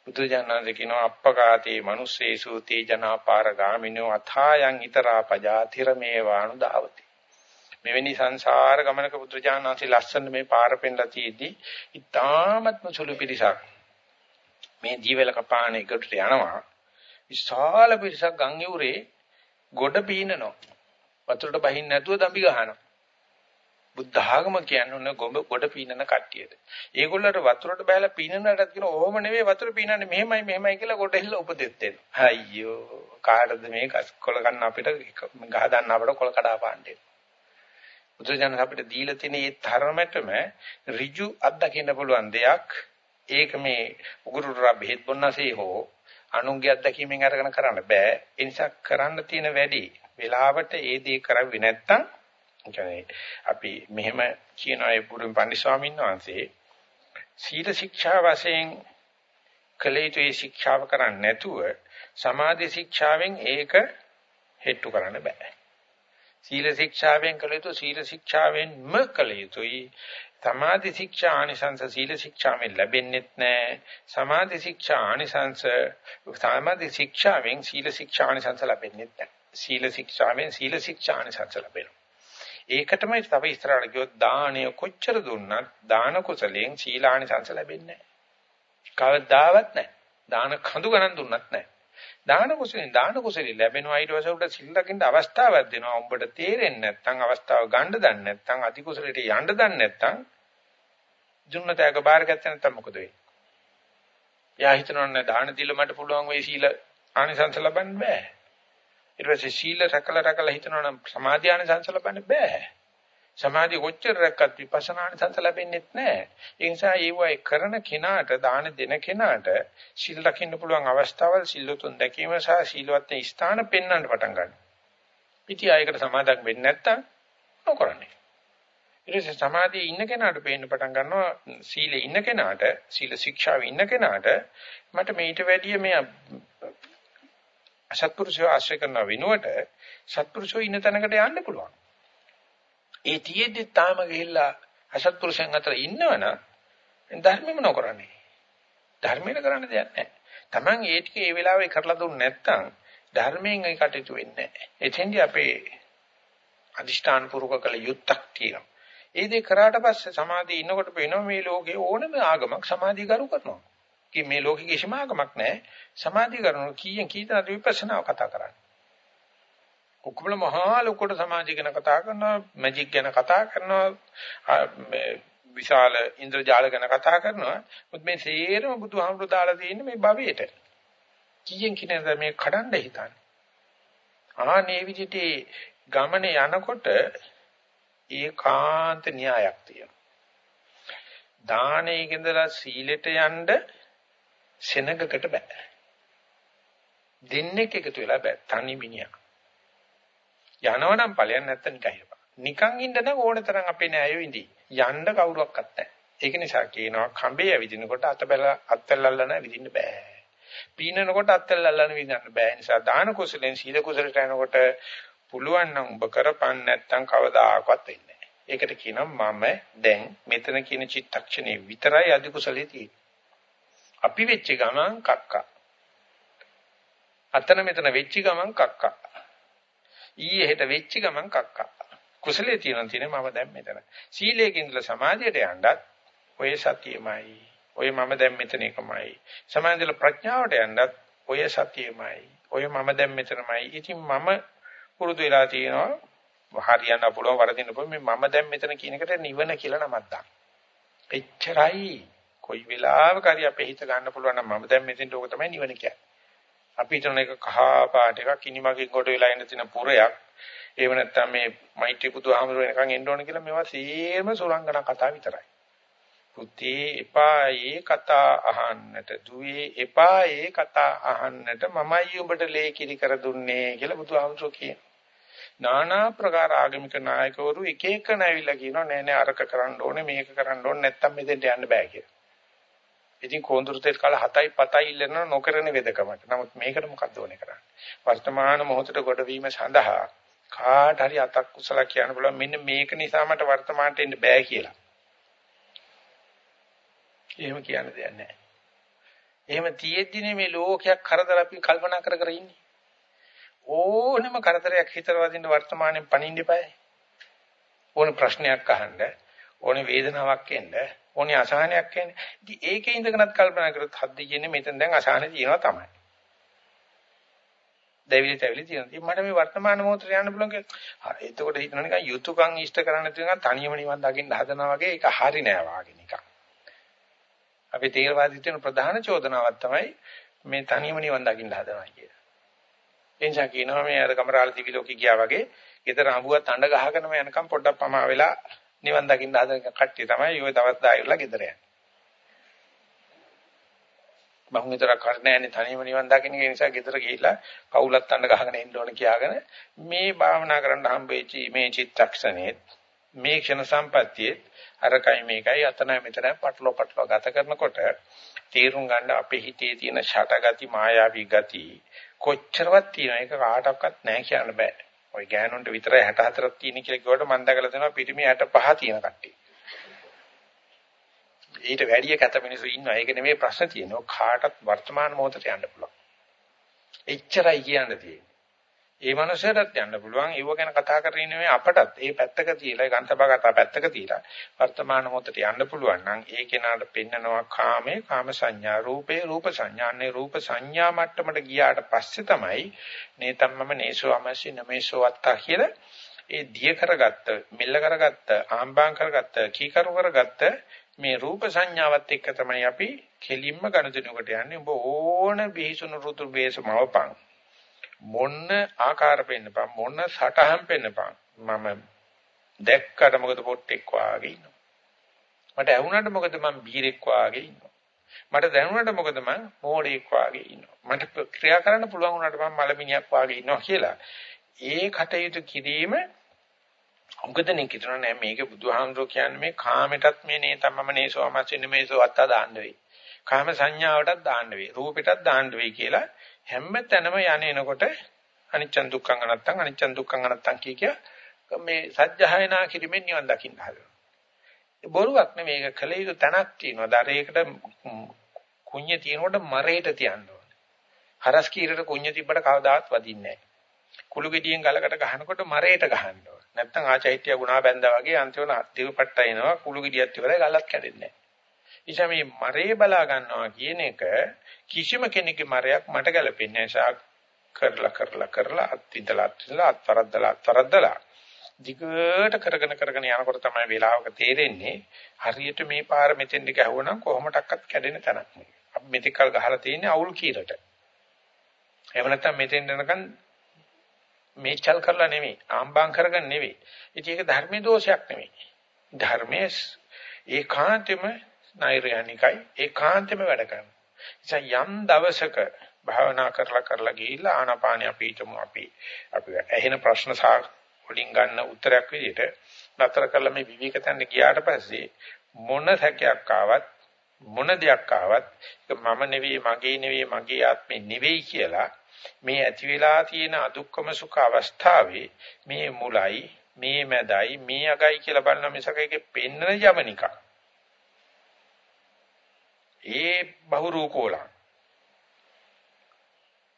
බුදුජානනාද කියනවා අප්පකාතේ මිනිස්සේසු තේ ජනාපාර ගාමිනෝ අථායන් ිතරා පජාතිරමේ වාණු දාවති. මෙවැනි සංසාර ගමනක පුත්‍රජානන්සේ ලස්සන මේ පාර පෙන්ලා තියෙද්දි ඉතාමත්ම සුළු පිරිසක් මේ ජීවල කපාණේ එකට යනවා විශාල පිරිසක් ගම් යුරේ ගොඩ පීනනවා වතුරට බහින්න නැතුව දම්බි ගහනවා බුද්ධ ආගම කියන්නේ ගොඹ ගොඩ පීනන කට්ටියට. ඒගොල්ලන්ට වතුරට බහැලා පීනනටත් කියන ඕම නෙවෙයි වතුර පීනන්නේ මෙහෙමයි මෙහෙමයි කියලා කොට හිල්ල උපදෙස් දෙනවා. අයියෝ කාටද මේ කොල ගන්න අපිට ගහ දාන්න අපිට කොල කඩා පාන්නේ. බුදුරජාණන් අපිට දීලා තියෙන මේ තරමටම ඍජු අත්දකින්න පුළුවන් දෙයක් ඒක මේ උගුරුටා බෙහෙත් බොන්නසේ හෝ අනුන්ගේ අත්දැකීමෙන් අරගෙන කරන්න බෑ ඒ නිසා කරන්න තියෙන වැඩි වෙලාවට ඒ දේ කරවෙන්නේ නැත්තම් කියන්නේ අපි මෙහෙම කියන ඒ පුරුම පන්දි ස්වාමීන් වහන්සේ සීල ශික්ෂා වශයෙන් කලේතුේ ශික්ෂාව කරන්නේ නැතුව සමාධි ශික්ෂාවෙන් ඒක හෙට්ටු කරන්න බෑ. සීල ශික්ෂාවෙන් කළ යුතු සීල ශික්ෂාවෙන්ම කළ යුතුයි. සමාධි ශික්ෂා ආනිසංස සීල ශික්ෂාවෙන් ලැබෙන්නේත් නැහැ. සමාධි ශික්ෂා ආනිසංස සමාධි ශික්ෂාවෙන් සීල ශික්ෂා ආනිසංස ලැබෙන්නේත් නැහැ. සීල ශික්ෂාවෙන් සීල ශික්ෂා ආනිසංස ලැබෙනවා. ඒකටමයි තව ඉස්සරහට ගියොත් දාණය කොච්චර දුන්නත් දාන කුසලයෙන් සීලානිසංස ලැබෙන්නේ නැහැ. කවදාවත් නැහැ. දාන කඳු ගණන් දුන්නත් නැහැ. දාන කුසලෙන් දාන කුසලෙ ලැබෙනවා ඊට පස්සේ උඩ සිල් ලකින්න අවස්ථාවක් දෙනවා. උඹට තේරෙන්නේ නැත්නම් අවස්ථාව ගන්න දන්නේ නැත්නම් අධි කුසලෙට යන්න දන්නේ නැත්නම් ජුන්නතයක බාරගත්තේ නැත්නම් මොකද වෙන්නේ? යා හිතනවනේ දාන දීලා මට පුළුවන් වෙයි සීල ආනිසංස ලබන්න බෑ. ඊට පස්සේ සීල රැකලා රැකලා හිතනවනම් සමාධියාන සංස ලබන්න බෑ. සමාධිය කොච්චර රැක්කත් විපස්සනාන සංස ලැබෙන්නේ නැහැ. ඒ නිසා ඒවයි කරන කෙනාට දාන දෙන කෙනාට සීල රකින්න පුළුවන් අවස්ථාවල් සීලතුන් දැකීම සහ සීලවත් ස්ථාන පෙන්වන්න පටන් ගන්නවා. ඉතින් ආයකට සමාදක් වෙන්නේ නැත්තම් නොකරන්නේ. ඊට පස්සේ සමාධියේ ඉන්න කෙනාට පේන්න පටන් ගන්නවා සීලේ ඉන්න කෙනාට සීල ශික්ෂාවේ ඉන්න කෙනාට මට මේිට වැඩිය මේ අසත්පුරුෂය ආශ්‍රය කරන වෙනුවට සත්පුරුෂෝ ඉන්න තැනකට යන්න පුළුවන්. ඒ තියෙද්දි තාම ගිහිල්ලා අසත්පුරුෂයන් අතර ඉන්නවනම් ධර්මෙම නොකරන්නේ. ධර්මයෙන් කරන්න දෙයක් නැහැ. Taman ඒ ටික ඒ වෙලාවේ කරලා දුන්නේ නැත්නම් ධර්මයෙන් ඒ කටයුතු වෙන්නේ නැහැ. එතෙන්දී අපේ අදිෂ්ඨාන පුරුක කළ යුත්තක් තියෙනවා. ඒ දේ කරාට පස්සේ සමාධිය ඉන්නකොට පේනවා මේ ලෝකේ ඕනම ආගමක් සමාධිය කරු කරනවා. කි මේ ලෝකෙ කිසිම ආගමක් නැහැ. සමාධිය කරන කීයෙන් කීතනද විපස්සනාව කතා කරන්නේ. ඔක්කොම මහා ලොකුට සමාධිය ගැන කතා කරනවා, මැජික් ගැන කතා කරනවා, විශාල ඉන්ද්‍රජාල ගැන කතා කරනවා. මුත් මේ සේරම බුදුහාමුදුරු දාලා තියෙන්නේ මේ භවයට. කීයෙන් කිනද මේ කඩන්න හිතන්නේ. ආනේ විදිහට ගමනේ යනකොට ඒකාන්ත න්‍යායක් තියෙනවා. දානේ ඉඳලා සීලෙට යන්න සෙනගකට බෑ. දෙන්නෙක් එකතු වෙලා බෑ තනි මිනිහා. යනවනම් ඵලයන් නැත්නම් නිකන් හිටපන්. නිකන් ඉන්න නම් ඕන තරම් අපේ නෑයෝ ඉඳි. යන්න කවුරක්වත් නැහැ. ඒක නිසා කියනවා කඹේ ඇවිදිනකොට අතබල අත්ල්ලල්ලා නැ විදින්න බෑ. පීනනකොට අත්ල්ලල්ලා විදින්න බෑ. නිසා දාන කුසලෙන් සීල කුසලට යනකොට පුළුවන් නම් ඔබ කරපන් නැත්නම් කවදාකවත් වෙන්නේ නැහැ. ඒකට කියනවා මම දැන් මෙතන කියන චිත්තක්ෂණේ විතරයි අධි කුසලයේ තියෙන්නේ. අපි වෙච්ච ගමන් කක්කා. අතන මෙතන වෙච්ච ගමන් කක්කා. ඊයේ හෙට වෙච්ච ගමන් කක්කා. කුසලයේ තියෙන තියෙන මම දැන් මෙතන. සීලයෙන් ඉඳලා සමාධියට යන්නත් ඔය සතියමයි. ඔය මම දැන් මෙතන එකමයි. සමාධියල ප්‍රඥාවට යන්නත් ඔය සතියමයි. ඔය මම දැන් මෙතනමයි. ඉතින් මම පුරුදු වෙලා තියෙනවා හරියන්න පුළුවන් වරදින්න පුළුවන් මේ මම දැන් මෙතන කියන එකට නිවන කියලා නමක් දාන්න. එච්චරයි. කොයි වෙලාවක හරි අපේ හිත ගන්න පුළුවන් නම් මම දැන් මෙතෙන්ට ඕක තමයි නිවන කියන්නේ. අපි හිතන එක කහ පාට එකක් ඉනිමගෙන් කොට වෙලා ඉන්න තියෙන පුරයක්. ඒව නැත්තම් මේ මෛත්‍රී බුදුහාමුදුර වෙනකන් එන්න ඕන කියලා මේවා සේම සුරංගන කතා විතරයි. පුතේ එපා ඒ කතා අහන්නට දුවේ එපා ඒ කතා අහන්නට මමයි උඹට ලේකිරි කර දුන්නේ කියලා බුදුහාමුදුර කියනවා. নানা ප්‍රකාර ආගමික නායකවරු එක එක නැවිලා කියනවා නෑ නෑ අරක කරන්න ඕනේ මේක කරන්න ඕනේ නැත්තම් මෙතෙන්ට යන්න බෑ කියලා. ඉතින් කොඳුරු තෙල් කාල 7යි 7යි ඉල්ලන නොකරන වෙදකමට. නමුත් මේකට මොකක්ද ඕනේ කරන්නේ? වර්තමාන මොහොතට ගොඩවීම සඳහා කාට හරි අතක් කුසල කියන්න බලන්න මෙන්න මේක නිසා මට වර්තමානට එන්න බෑ කියලා. එහෙම කියන්න දෙයක් නැහැ. එහෙම තියෙද්දිනේ මේ ලෝකයක් කරදර අපි කල්පනා කර කර ඉන්නේ. ඕනෙම කරදරයක් හිතර වදින්න වර්තමානයේ පණින්න එපායි. ඕන ප්‍රශ්නයක් අහන්න, ඕන වේදනාවක් එන්න, ඕනේ අසහනයක් එන්නේ. ඉතින් ඒකේ ඉඳගෙනත් කල්පනා කරොත් හද්ද කියන්නේ මෙතන දැන් අසහන තියෙනවා තමයි. දෙවිලි තැවිලි තියෙනවා. ඉතින් මට මේ වර්තමාන මොහොතට යන්න පුළුවන් කියලා. හරි. එතකොට හිතනවා නිකන් යුතුයකම් ඉෂ්ට කරන්න තියෙනවා තනියම නිවන් දකින්න හදනවා වගේ ඒක හරි නෑ වාගේ නිකන්. අපි තේරවාදී තියෙන ප්‍රධාන චෝදනාවක් තමයි මේ තනියම නිවන් දකින්න හදනවා කියලා. එනිසා කියනවා මේ අර කමරාල දිවි ලෝකෙ ගියා වගේ ගෙදර අඹුවත් අඬ ගහගෙනම යනකම් පොඩ්ඩක් පමා වෙලා නිවන් දකින්න හදන කට්ටිය තමයි ওই දවස් 10 ඉවරලා ගෙදර යන්නේ. මම විතර කරන්නේ නැහැ තනියම නිවන් දකින්න ඒ නිසා ගෙදර ගිහිල්ලා පවුලත් අඬ ගහගෙන ඉන්න ඕන කියාගෙන මේ භාවනා කරන්න හම්බෙච්ච මේ චිත්තක්ෂණෙත් මේ ක්ෂණ සම්පත්තියේ අරකයි මේකයි අතනයි මෙතනයි පටලව පටලව ගත කරනකොට තීරුම් ගන්න අපේ හිතේ තියෙන ෂටගති මායාවී ගති කොච්චරවත් තියෙන එක කාටවත් නැහැ කියන්න බෑ. ওই ගෑනුන්ට විතරයි 64ක් තියෙන කියලා කිව්වට මම දැකලා තියෙනවා පිරිමි 65 තියෙන කට්ටිය. ඊට වැඩිය කැත මිනිස්සු ඉන්නවා. ඒක නෙමෙයි ප්‍රශ්න තියෙන්නේ. කාටත් වර්තමාන මොහොතට යන්න පුළුවන්. එච්චරයි කියන්න තියෙන්නේ. ඒ මනුස්සයටත් යන්න පුළුවන්. ඒව ගැන කතා කරගෙන නෙමෙයි අපටත්. ඒ පැත්තක තියලා ගන්තබා කතා පැත්තක තියලා වර්තමාන මොහොතට යන්න පුළුවන් නම් ඒ කෙනාට පෙන්නනවා කාමේ කාම සංඥා රූපේ රූප සංඥාන්නේ රූප සංඥා මට්ටමට ගියාට පස්සේ තමයි නේතම්මම නේසෝ අමසි නමේසෝ අත්තා කියලා ඒ දිය කරගත්ත මෙල්ල කරගත්ත ආම්බාම් කරගත්ත කීකරු කරගත්ත මේ රූප සංඥාවත් එක්ක තමයි අපි කෙලින්ම ගනුදෙනුකට යන්නේ. ඔබ ඕන බිහිසුණු රුතු වේසමවපං. මොන්න ආකාර පෙන්නපන් මොන්න සටහන් පෙන්නපන්. මම දැක්කට මොකද පොට්ටෙක් වාගේ ඉන්නවා. මට ඇහුණාට මොකද මම බීරෙක් වාගේ ඉන්නවා. මට දැනුණාට මොකද මම මෝඩෙක් වාගේ ඉන්නවා. මට ක්‍රියා කරන්න පුළුවන් වුණාට මම මලමිනියක් වාගේ ඉන්නවා කියලා. ඒ කටයුතු කිරීම උගදෙනෙක් හිතනවා නෑ මේක බුදුහාමුදුරුවෝ කියන්නේ මේ කාමයටත් මේ නේතම්මම නේසෝ අමසින්න මේසෝ අත්තා දාන්න වෙයි. කාම සංඥාවටත් දාන්න වෙයි. රූපෙටත් දාන්න වෙයි කියලා හැම තැනම යන්නේ එනකොට අනිච්චන් දුක්ඛං අනත්තං අනිච්චන් දුක්ඛං අනත්තං කිය කිය මේ සත්‍යයනා කිරීමෙන් නිවන් දකින්න හදනවා. ඒ බොරුවක් නෙමෙයි ඒක කළ යුතු තැනක් තියෙනවා. දරේකට කුඤ්ඤ තියෙනකොට මරේට තියන්න ඕනේ. හරස් කීරට කුඤ්ඤ තිබ්බට කවදාවත් වදින්නේ නැහැ. කුළු ගෙඩියෙන් ගලකට ගහනකොට මරේට ගහන්න ඕනේ. නැත්තම් ආචෛත්‍ය ගුණා බැඳා වගේ අන්තිම දිවපට්ට එනවා කුළු ගෙඩියත් ඉවරයි ගලත් කැඩෙන්නේ නැහැ. මේ මරේ බලා ගන්නවා කියන එක කිසිම කෙනෙකුගේ මරයක් මට ගැලපෙන්නේ නැහැ. කරලා කරලා කරලා අත්විඳලා අත්විඳලා අත්වරද්දලා අත්වරද්දලා දිගට කරගෙන කරගෙන යනකොට තමයි වේලාවක තේරෙන්නේ හරියට මේ පාර මෙතෙන්ද ගැහුවනම් කොහොමඩක්වත් කැඩෙන තැනක් නෙවෙයි. අපි මෙතෙක් කල් ගහලා තියෙන්නේ අවුල් කීරට. එහෙම නැත්නම් මෙතෙන් යනකම් මේචල් කරලා නෙමෙයි ආම්බාම් කරගෙන නෙමෙයි. ඉතින් ඒක ධර්මයේ දෝෂයක් නෙමෙයි. ධර්මයේ ඒකාන්තෙම නෛර්යානිකයි ඒකාන්තෙම වැඩ කරනවා. නිසා යම් දවසක භාවනා කරලා කරලා ගිහිල්ලා ආනාපානිය අපිටම අපි අපි ඇහෙන ප්‍රශ්න සා වලින් ගන්න උත්තරයක් විදිහට නතර කරලා මේ විවේක තැන්න ගියාට පස්සේ මොන සැකයක් ආවත් මොන දෙයක් ආවත් මම නෙවෙයි මගේ නෙවෙයි මගේ ආත්මේ නෙවෙයි කියලා මේ ඇති වෙලා තියෙන අදුක්කම සුඛ අවස්ථාවේ මේ මුලයි මේ මැදයි මේ අගයි කියලා බලන මිසක ඒකේ පෙන්නන යමනිකා ඒ බහුරූකෝලං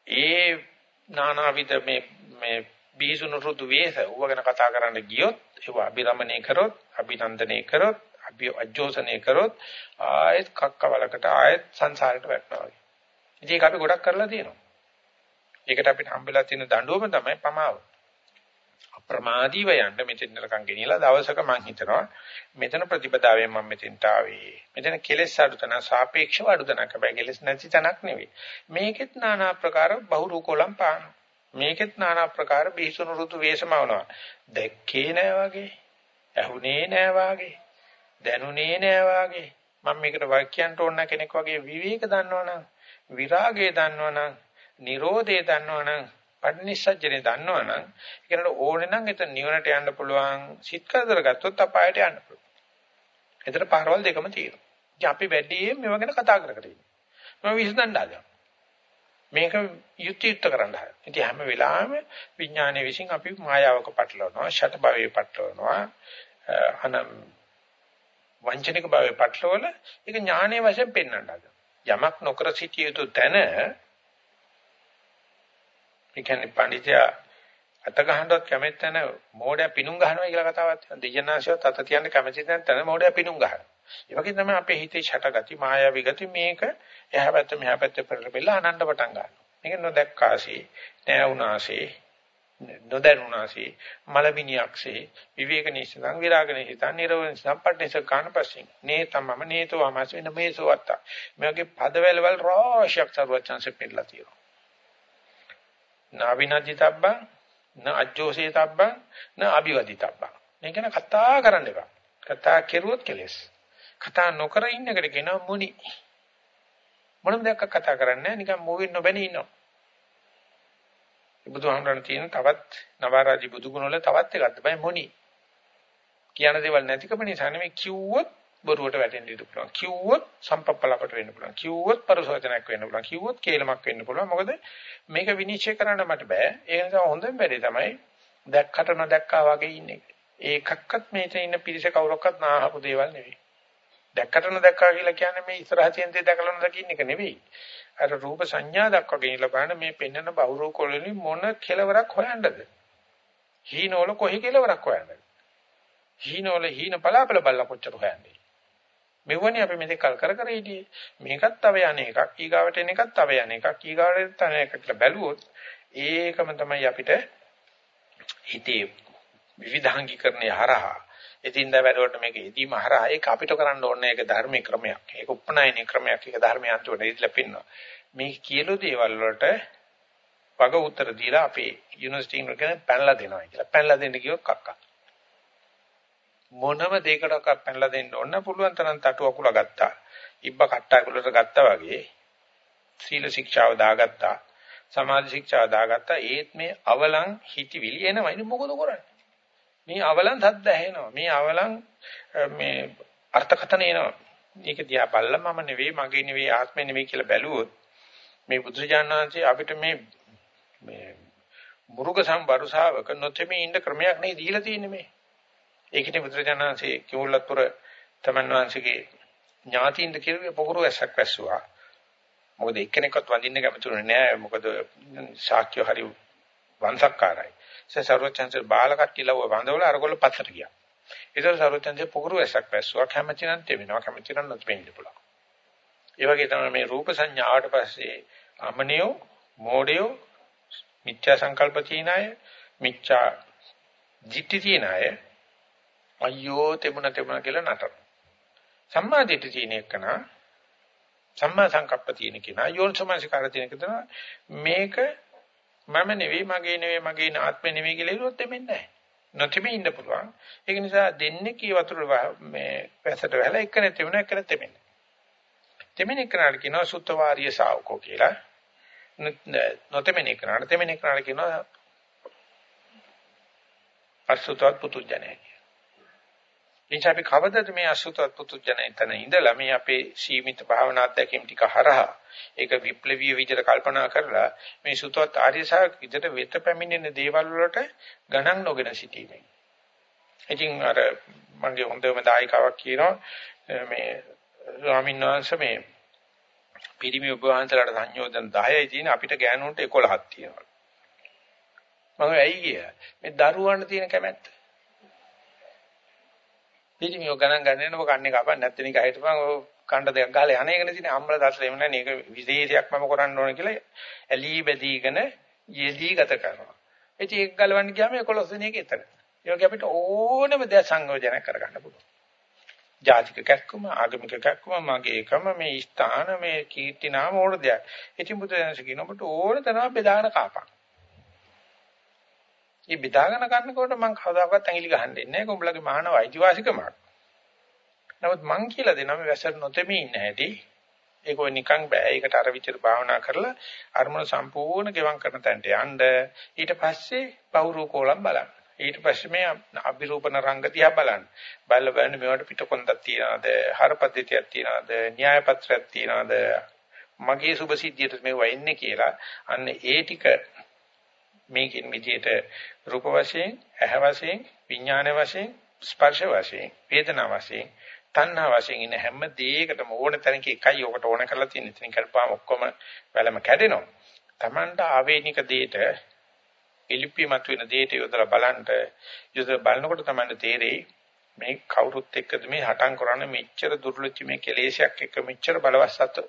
ඒ නානාවිද මේ මේ බීසුණු රුදු වේස ඌව ගැන කතා කරන්න ගියොත් ඒව අභිරමණය කරොත් අභිනන්දනය කරොත් අපි අජෝසනය කරොත් ආයෙත් කක්කවලකට ආයෙත් සංසාරයට වැටෙනවා වගේ. ඉතින් ඒක අපි ගොඩක් කරලා තියෙනවා. ඒකට අපිට හම්බෙලා තියෙන දඬුවම තමයි පමාව. අප්‍රමාදීව යන්න මෙතෙන් නරකම් ගෙනියලා දවසක මං හිතනවා මෙතන ප්‍රතිපදාවෙන් මම මෙතෙන්ට ආවේ. මෙතන කෙලෙස් අඩු තන සාපේක්ෂව අඩු තනක් හැබැයි කෙලෙස් නැති තනක් නෙවෙයි. මේකෙත් নানা ආකාර බහුරූකෝලම් පාන. මේකෙත් নানা ආකාර බිහිසුණු ඍතු වේසමවනවා. දැක්කේ නෑ වගේ. ඇහුනේ නෑ වගේ. දැනුනේ නෑ වගේ. මම මේකට වාක්‍යයන්ට ඕන කෙනෙක් වගේ විවේක දන්නවනම් විරාගය දන්නවනම් Nirodhe දන්නවනම් පටිනිස්සජ්ජනේ දන්නවනම් ඒකට ඕනේ නම් එතන නිවනට යන්න පුළුවන් සිත් කරදර ගත්තොත් අපායට යන්න පුළුවන්. එතන පාරවල් දෙකම තියෙනවා. ඉතින් අපි වැඩියෙන් මේව ගැන කතා කර කර ඉන්නේ. මම විසඳන්න හදනවා. මේක යුක්තියුක්ත කරන්න හදනවා. ඉතින් හැම වෙලාවෙම විඥානයේ විසින් අපි මායාවක පටලවනවා, ෂට භවයේ පටලවනවා, අනම් වංචනික භවයේ පටලවල ඒක ඥානයේ වශයෙන් පෙන්වන්න හදනවා. යමක් නොකර සිටිය යුතු තැන ඒ කියන්නේ පඬිතයා අත ගහනවත් කැමැත්ත නැ මෝඩයා පිණුම් ගහනවා කියලා කතාවක් තියෙනවා. දෙයනාශයත් අත තියන්න කැමැති නැත්නම් මෝඩයා පිණුම් ගහනවා. ඒ වගේ තමයි අපේ හිතේ ෂටගති මායාවී ගති මේක එහා පැත්ත මෙහා පැත්ත පෙරලෙලා අනන්න පටන් ගන්නවා. මේක නොදැක්කාසේ, නැවුනාසේ, නොදැනුනාසේ, මලබිනියක්සේ, විවේක නිසං විරාග නිසං නිරෝධ සම්පට්ඨේස කාණපසින් නේ තමම නේතෝ අමස් වෙන මේසෝ අත්ත. මේ වගේ පදවැලවල් රාශියක් සරුවචන්සේ පෙන්නලා තියෙනවා. නාවිනජිතබ්බං න අජ්ජෝසේතබ්බං න අභිවදිතබ්බං. මේ ගැන කතා කරන්න එපා. කතා කෙරුවොත් කෙලස්. කතා නොකර ඉන්න එකට කියනවා මුනි. මොනම දෙයක් කතා කරන්නේ නිකන් මොවින් නොබැනී ඉන්නවා. බුදුහාමරණ තියෙන තවත් නවරාජි බුදුගුණ වල තවත් එකක් තමයි මුනි. කියන දේවල් නැතිකම නිසා නෙමෙයි කිව්වොත් බොරුවට වැටෙන්න ඉඩ පුළුවන්. කිව්වොත් සම්පප්පලකට වෙන්න පුළුවන්. කිව්වොත් පරසවචනයක් වෙන්න පුළුවන්. කිව්වොත් කේලමක් වෙන්න පුළුවන්. මොකද මේක විනිශ්චය කරන්න මට බෑ. ඒ නිසා හොඳම වැඩේ තමයි දැක්කට නොදැක්කා වගේ ඉන්නේ. ඒකක්වත් මේතේ ඉන්න පිරිස කවුරක්වත් නාහපු දේවල් නෙවෙයි. දැක්කට නොදැක්කා කියලා කියන්නේ මේ ඉස්සරහ තියෙන දේ දැකලා නොදකින්න එක නෙවෙයි. අර රූප සංඥා දක්වගෙන ඉල බලන මේ පෙන්වන බහුරූප කොළලි මොන කෙලවරක් හොයන්නද? හීනවල කොහි කෙලවරක් හොයන්නද? හීනවල හීන පලාපල බල්ල කොච්චර හොයන්නේ? මෙවනේ අපි මෙතෙක් කල් කර කර හිටියේ. මේකත් තව යන එකක්. ඊගාවට එන එකත් තව යන එකක්. ඊගාවට තන එකක් කියලා බැලුවොත් ඒකම තමයි අපිට හිතේ විවිධාංගීකරණය හරහා ඉතින්ද වැඩවලට මේක ඉදීම හරහා ඒක අපිට කරන්න ඕනේ ඒක ධර්මයේ ක්‍රමයක්. ඒක උපනායනයේ ක්‍රමයක්. ඒක ධර්මයේ අන්තිමට ඉදලා පින්නවා. මේ කියලු දේවල් වලට වග උත්තර දීලා අපේ යුනිවර්සිටි එකෙන් පැනලා දෙනවා කියලා. පැනලා දෙන්න කිව්වොත් කක්කා. මොනම දෙයකටවත් පැනලා දෙන්න ඕන පුළුවන් තරම් තටු අකුල ගත්තා. ඉබ්බ කට්ටා කුලට ගත්තා වගේ සීල ශික්ෂාව දාගත්තා. සමාධි ශික්ෂාව දාගත්තා. ඒත් මේ අවලං හිතවිලි එනවා. ඉතින් මොකද කරන්නේ? මේ අවලං සද්ද ඇහෙනවා. මේ අවලං මේ අර්ථකථන එනවා. මේක දිහා බලලා මම නෙවෙයි, මගේ නෙවෙයි, ආත්මෙ නෙවෙයි කියලා බැලුවොත් මේ බුදුජානනාංශي අපිට මේ මේ මුරුක සම්බරුසාවක නොතෙමේ ඉන්න ක්‍රමයක් නේ දීලා තියෙන්නේ මේ. ඒකනේ බුදුරජාණන්සේ කිවුල්ලත්පුර තමන් වහන්සේගේ ඥාතියින්ද කිරුවේ පොකුරු ඇසක් වැස්සුවා. මොකද එක්කෙනෙක්වත් වඳින්න කැමතුනේ නෑ. මොකද ශාක්‍ය හරි වංශක්කාරයි. ඒ සර්වචන්සේ බාල කට්ටිය ලව වඳවල අරගොල්ල පස්සට ගියා. ඒතර සර්වචන්සේ පොකුරු ඇසක් වැස්සුවා. කැමති නම් තෙමිනවා. කැමති නම් නොතෙමින්න පුළුවන්. ඒ වගේ තමයි මේ රූප සංඥාවට පස්සේ අමනියෝ මෝඩයෝ මිත්‍යා සංකල්ප තියන අය මිත්‍යා දිට්ඨි තියන අය අයියෝ තෙමුණ තෙමුණ කියලා නටන. සම්මා දිට්ඨි තියෙන එකන සම්මා සංකප්ප තියෙන කෙනා යෝනිසමනසිකාර තියෙන කෙනා මේක මම නෙවෙයි මගේ නෙවෙයි මගේ ආත්මෙ නෙවෙයි කියලා හිතුවොත් දෙන්නේ නැහැ. නොතිමේ ඉන්න පුළුවන්. ඒක නිසා දෙන්නේ කී වතුර මේ පැසට වැහලා එක නැති වෙන එක නැති වෙන්නේ. තෙමෙන එකනට කියනවා සුත්තවාරිය ශාවකෝ කියලා. නොතෙමෙන එකනට තෙමෙන එකනට කියනවා අසුතවත් පුතුජනයි. එනිසා අපි කවදද මේ අසුතවත් පුතුජනයතන ඉඳලා මේ අපේ සීමිත භාවනා අධ්‍යක්ීම් ටික හරහා ඒක විප්ලවීය විදිහට කල්පනා කරලා මේ සුතවත් ආර්යසාවක් විදිහට වෙත පැමිණෙන දේවල් වලට ගණන් නොගෙන සිටීමෙන්. ඉතින් අර මගේ හොඳම දායකාවක් කියනවා මේ ස්වාමීන් වහන්සේ මේ පිරිමි ඔබ වහන්සේලාට සංයෝජන 10යි තියෙන අපිට ගෑනුන්ට 11ක් තියෙනවා. මම ඇයි කිය මේ දරුවන්ට තියෙන කැමැත්ත පිටිමියෝ ගණන් ගන්න නෝ කන්නේ කපන්න නැත්නම් නික හිටපන් ඔය කණ්ඩ දෙකක් ගහලා යන එකනේ තියෙන්නේ අම්මලා දැස්ලා එමුනේ නේක විශේෂයක් මම කරන්න ඕන කියලා ඇලී බැදීගෙන යෙදී ගත කරනවා. ඉතින් ඒක ගලවන්න ගියාම 11 වෙනි එක එතන. ඒ වගේ අපිට ඕනම දේ සංයෝජනය කරගන්න පුළුවන්. ජාතික කැක්කම ආගමික කැක්කම මගේ එකම මේ ස්ථාන මේ කීර්ති නාම ඕන දෙයක්. ඉතින් බුදුදහම කියන ඔබට ඕන තරම් බෙදාගෙන කාපක්. මේ බෙදාගෙන ගන්නකොට මම කවදාකවත් ඇඟිලි ගහන්නේ නැහැ. ඒක උඹලගේ මානව අයිතිවාසිකමක්. නමුත් මං කියලා දෙනවා මේ වැසට නොතෙමී ඉන්න හැටි. ඒක ඔය නිකන් බෑ. ඒකට අර විචාර භාවනා කරලා අරමුණ සම්පූර්ණ ගෙවම් කරන තැනට යන්න. ඊට පස්සේ පෞරෝ කෝලම් බලන්න. ඊට පස්සේ මේ අභිරූපන රංග දිහා බලන්න. බලලා බලන්න මේවට පිටකොන්දක් තියනවාද, හරපද්ධතියක් තියනවාද, න්‍යාය පත්‍රයක් තියනවාද, මගේ සුභ සිද්ධියට මේවා එන්නේ කියලා. අන්න ඒ ටික මේකෙන් විදියට රූප වශයෙන්, ඇහ වශයෙන්, විඥාන වශයෙන්, ස්පර්ශ වශයෙන්, වේදනා වශයෙන්, තණ්හා වශයෙන් ඉන්න හැම දෙයකටම ඕන තැනක එකයි ඔකට ඕන කරලා තියෙන. ඉතින් කරපාම ඔක්කොම වැලම කැඩෙනවා. Tamanta ආවේනික දෙයට එලිපිමත් වෙන දෙයට යොදලා බලන්න යොදලා බලනකොට තමයි තේරෙයි මේ කවුරුත් එක්කද මේ හටන් කරන්නේ මෙච්චර දුර්ලභ මේ කෙලේශයක් එක්ක මෙච්චර බලවත් සත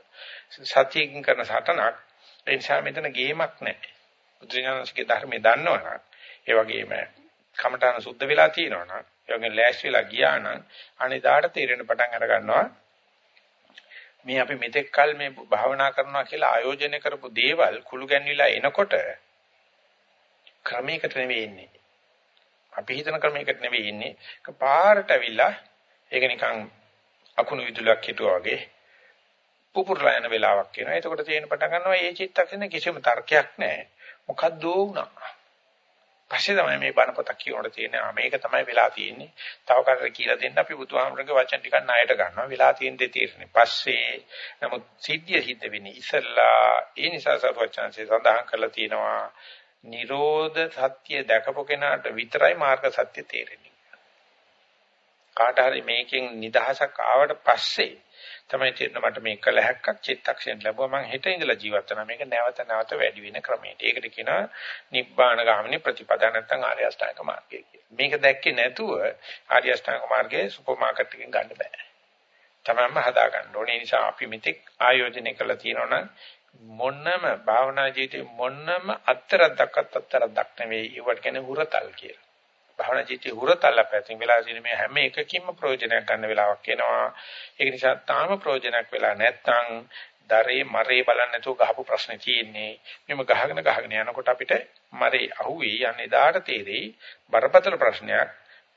සතියකින් කරන සටනක් ඒ නිසා මෙතන ගේමක් නැහැ බුදුරජාණන්සේගේ ධර්මයේ දන්නවනම් ඒ වගේම කමඨාන සුද්ධ වෙලා තියෙනවනම් ඒ වගේම ලෑස්ති වෙලා ගියා නම් අනිදාට තේරෙන පටන් අර ගන්නවා මේ අපි මෙතෙක් කල මේ භාවනා කරනවා කියලා ආයෝජනය කරපු දේවල් කුළු ගැන්විලා එනකොට ක්‍රමයකට නෙවෙයි ඉන්නේ. අපි හිතන ක්‍රමයකට නෙවෙයි ඉන්නේ. පාරට ඇවිල්ලා ඒක නිකන් අකුණු විදුලක් හිටුවා වගේ පුපුරලා යන වෙලාවක් එනවා. එතකොට තේරෙන පටන් ගන්නවා මේ චිත්තක්ෂණ කිසිම තර්කයක් නැහැ. මොකද්ද වුණා. පස්සේ තමයි මේ බණ පොතක් කියනකොට තියෙන්නේ ආ මේක තමයි වෙලා තියෙන්නේ. තව කාටද කියලා දෙන්න අපි බුදුහාමුදුරගේ වචන ටිකක් ණයට ගන්නවා. වෙලා තියෙන දේ තීරණේ. පස්සේ නමුත් සිද්ධිය සිද්ධ වෙන්නේ ඉස්සල්ලා ඒ නිසා සර්වචන්සේ සඳහන් කරලා තියෙනවා. නිරෝධ සත්‍ය දැකපු කෙනාට විතරයි මාර්ග සත්‍ය තේරෙන්නේ. කාට හරි මේකෙන් නිදහසක් ආවට පස්සේ තමයි තේරෙන මට මේ කළ හැක්කක් චිත්තක්ෂණ ලැබුවා මම හෙට ඉඳලා ජීවත් වෙනවා මේක නැවත නැවත වැඩි වෙන ක්‍රමයට. ඒකට කියනවා නිබ්බාන ගාමිනී ප්‍රතිපදා නැත්නම් ආර්ය අෂ්ටාංග මාර්ගය කියලා. මේක දැක්කේ නැතුව ආර්ය අෂ්ටාංග මාර්ගයේ සුපර් මාකට් එකෙන් ගන්න බෑ. තමන්ම හදා ගන්න ඕනේ. ඒ නිසා අපි මෙතෙක් ආයෝජනය කරලා තියෙනවනම් මොන්නම භාවනා ජීවිතේ මොන්නම අත්තරක් දක්වත් අත්තරක් දක් නෙවෙයි. ඒවට කියන්නේ හුරතල් කියලා. භාවනා ජීවිතේ හුරතල්ලා පැතින් වෙලා තියෙන මේ හැම එකකින්ම ප්‍රයෝජනයක් ගන්න වෙලාවක් එනවා. ඒක නිසා තාම ප්‍රයෝජනයක් වෙලා නැත්නම් දරේ මරේ බලන්න නැතුව ගහපු ප්‍රශ්නේ තියෙන්නේ. මෙම ගහගෙන ගහගෙන යනකොට අපිට මරේ අහුවේ යන්නේ දාට තේරෙයි බරපතල ප්‍රශ්නයක්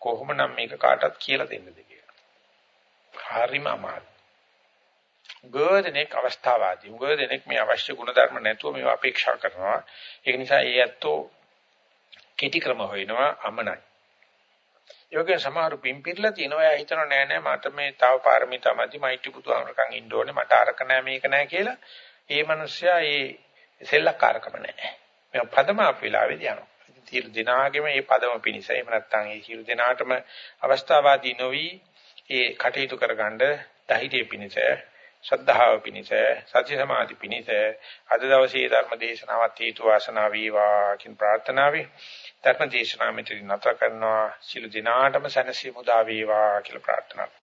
කොහොමනම් මේක කාටවත් කියලා දෙන්නද කියලා. හරිම අමාරු. ගොඩනෙක් අවස්ථාවාදී. ගොඩනෙක් මේ අවශ්‍ය ගුණධර්ම නැතුව මේවා අපේක්ෂා කරනවා. ඒක නිසා ඒ ඇත්තෝ කෙටි ක්‍රම හොයනවා අමනයි. යෝගයෙන් සමහර පිම්පිරලා තිනවා එයා හිතනවා නෑ නෑ මට මේ තව පාරමිතා මැදි මෛත්‍රී බුදුහාමරකන් ඉන්න ඕනේ. මට අරක නෑ මේක නෑ කියලා ඒ මිනිස්සයා ඒ සෙල්ලක්කාරකම නෑ. මේ පදම අප වෙලාවේදී යනවා සියලු දිනාගෙම මේ පදම පිනිස එහෙම නැත්නම් ඒ සියලු දිනාටම අවස්ථාවාදී නොවි ඒ කටයුතු කරගන්න ධෛර්යය පිනිස ශ්‍රද්ධාව පිනිස සති සමාධි පිනිස අද දවසේ ධර්ම දේශනාවත් හේතු වාසනා වේවා කියන ප්‍රාර්ථනාවයි ධර්ම දේශනාව මෙතන නතර කරනවා. සිළු දිනාටම සැනසීම උදා වේවා කියලා ප්‍රාර්ථනා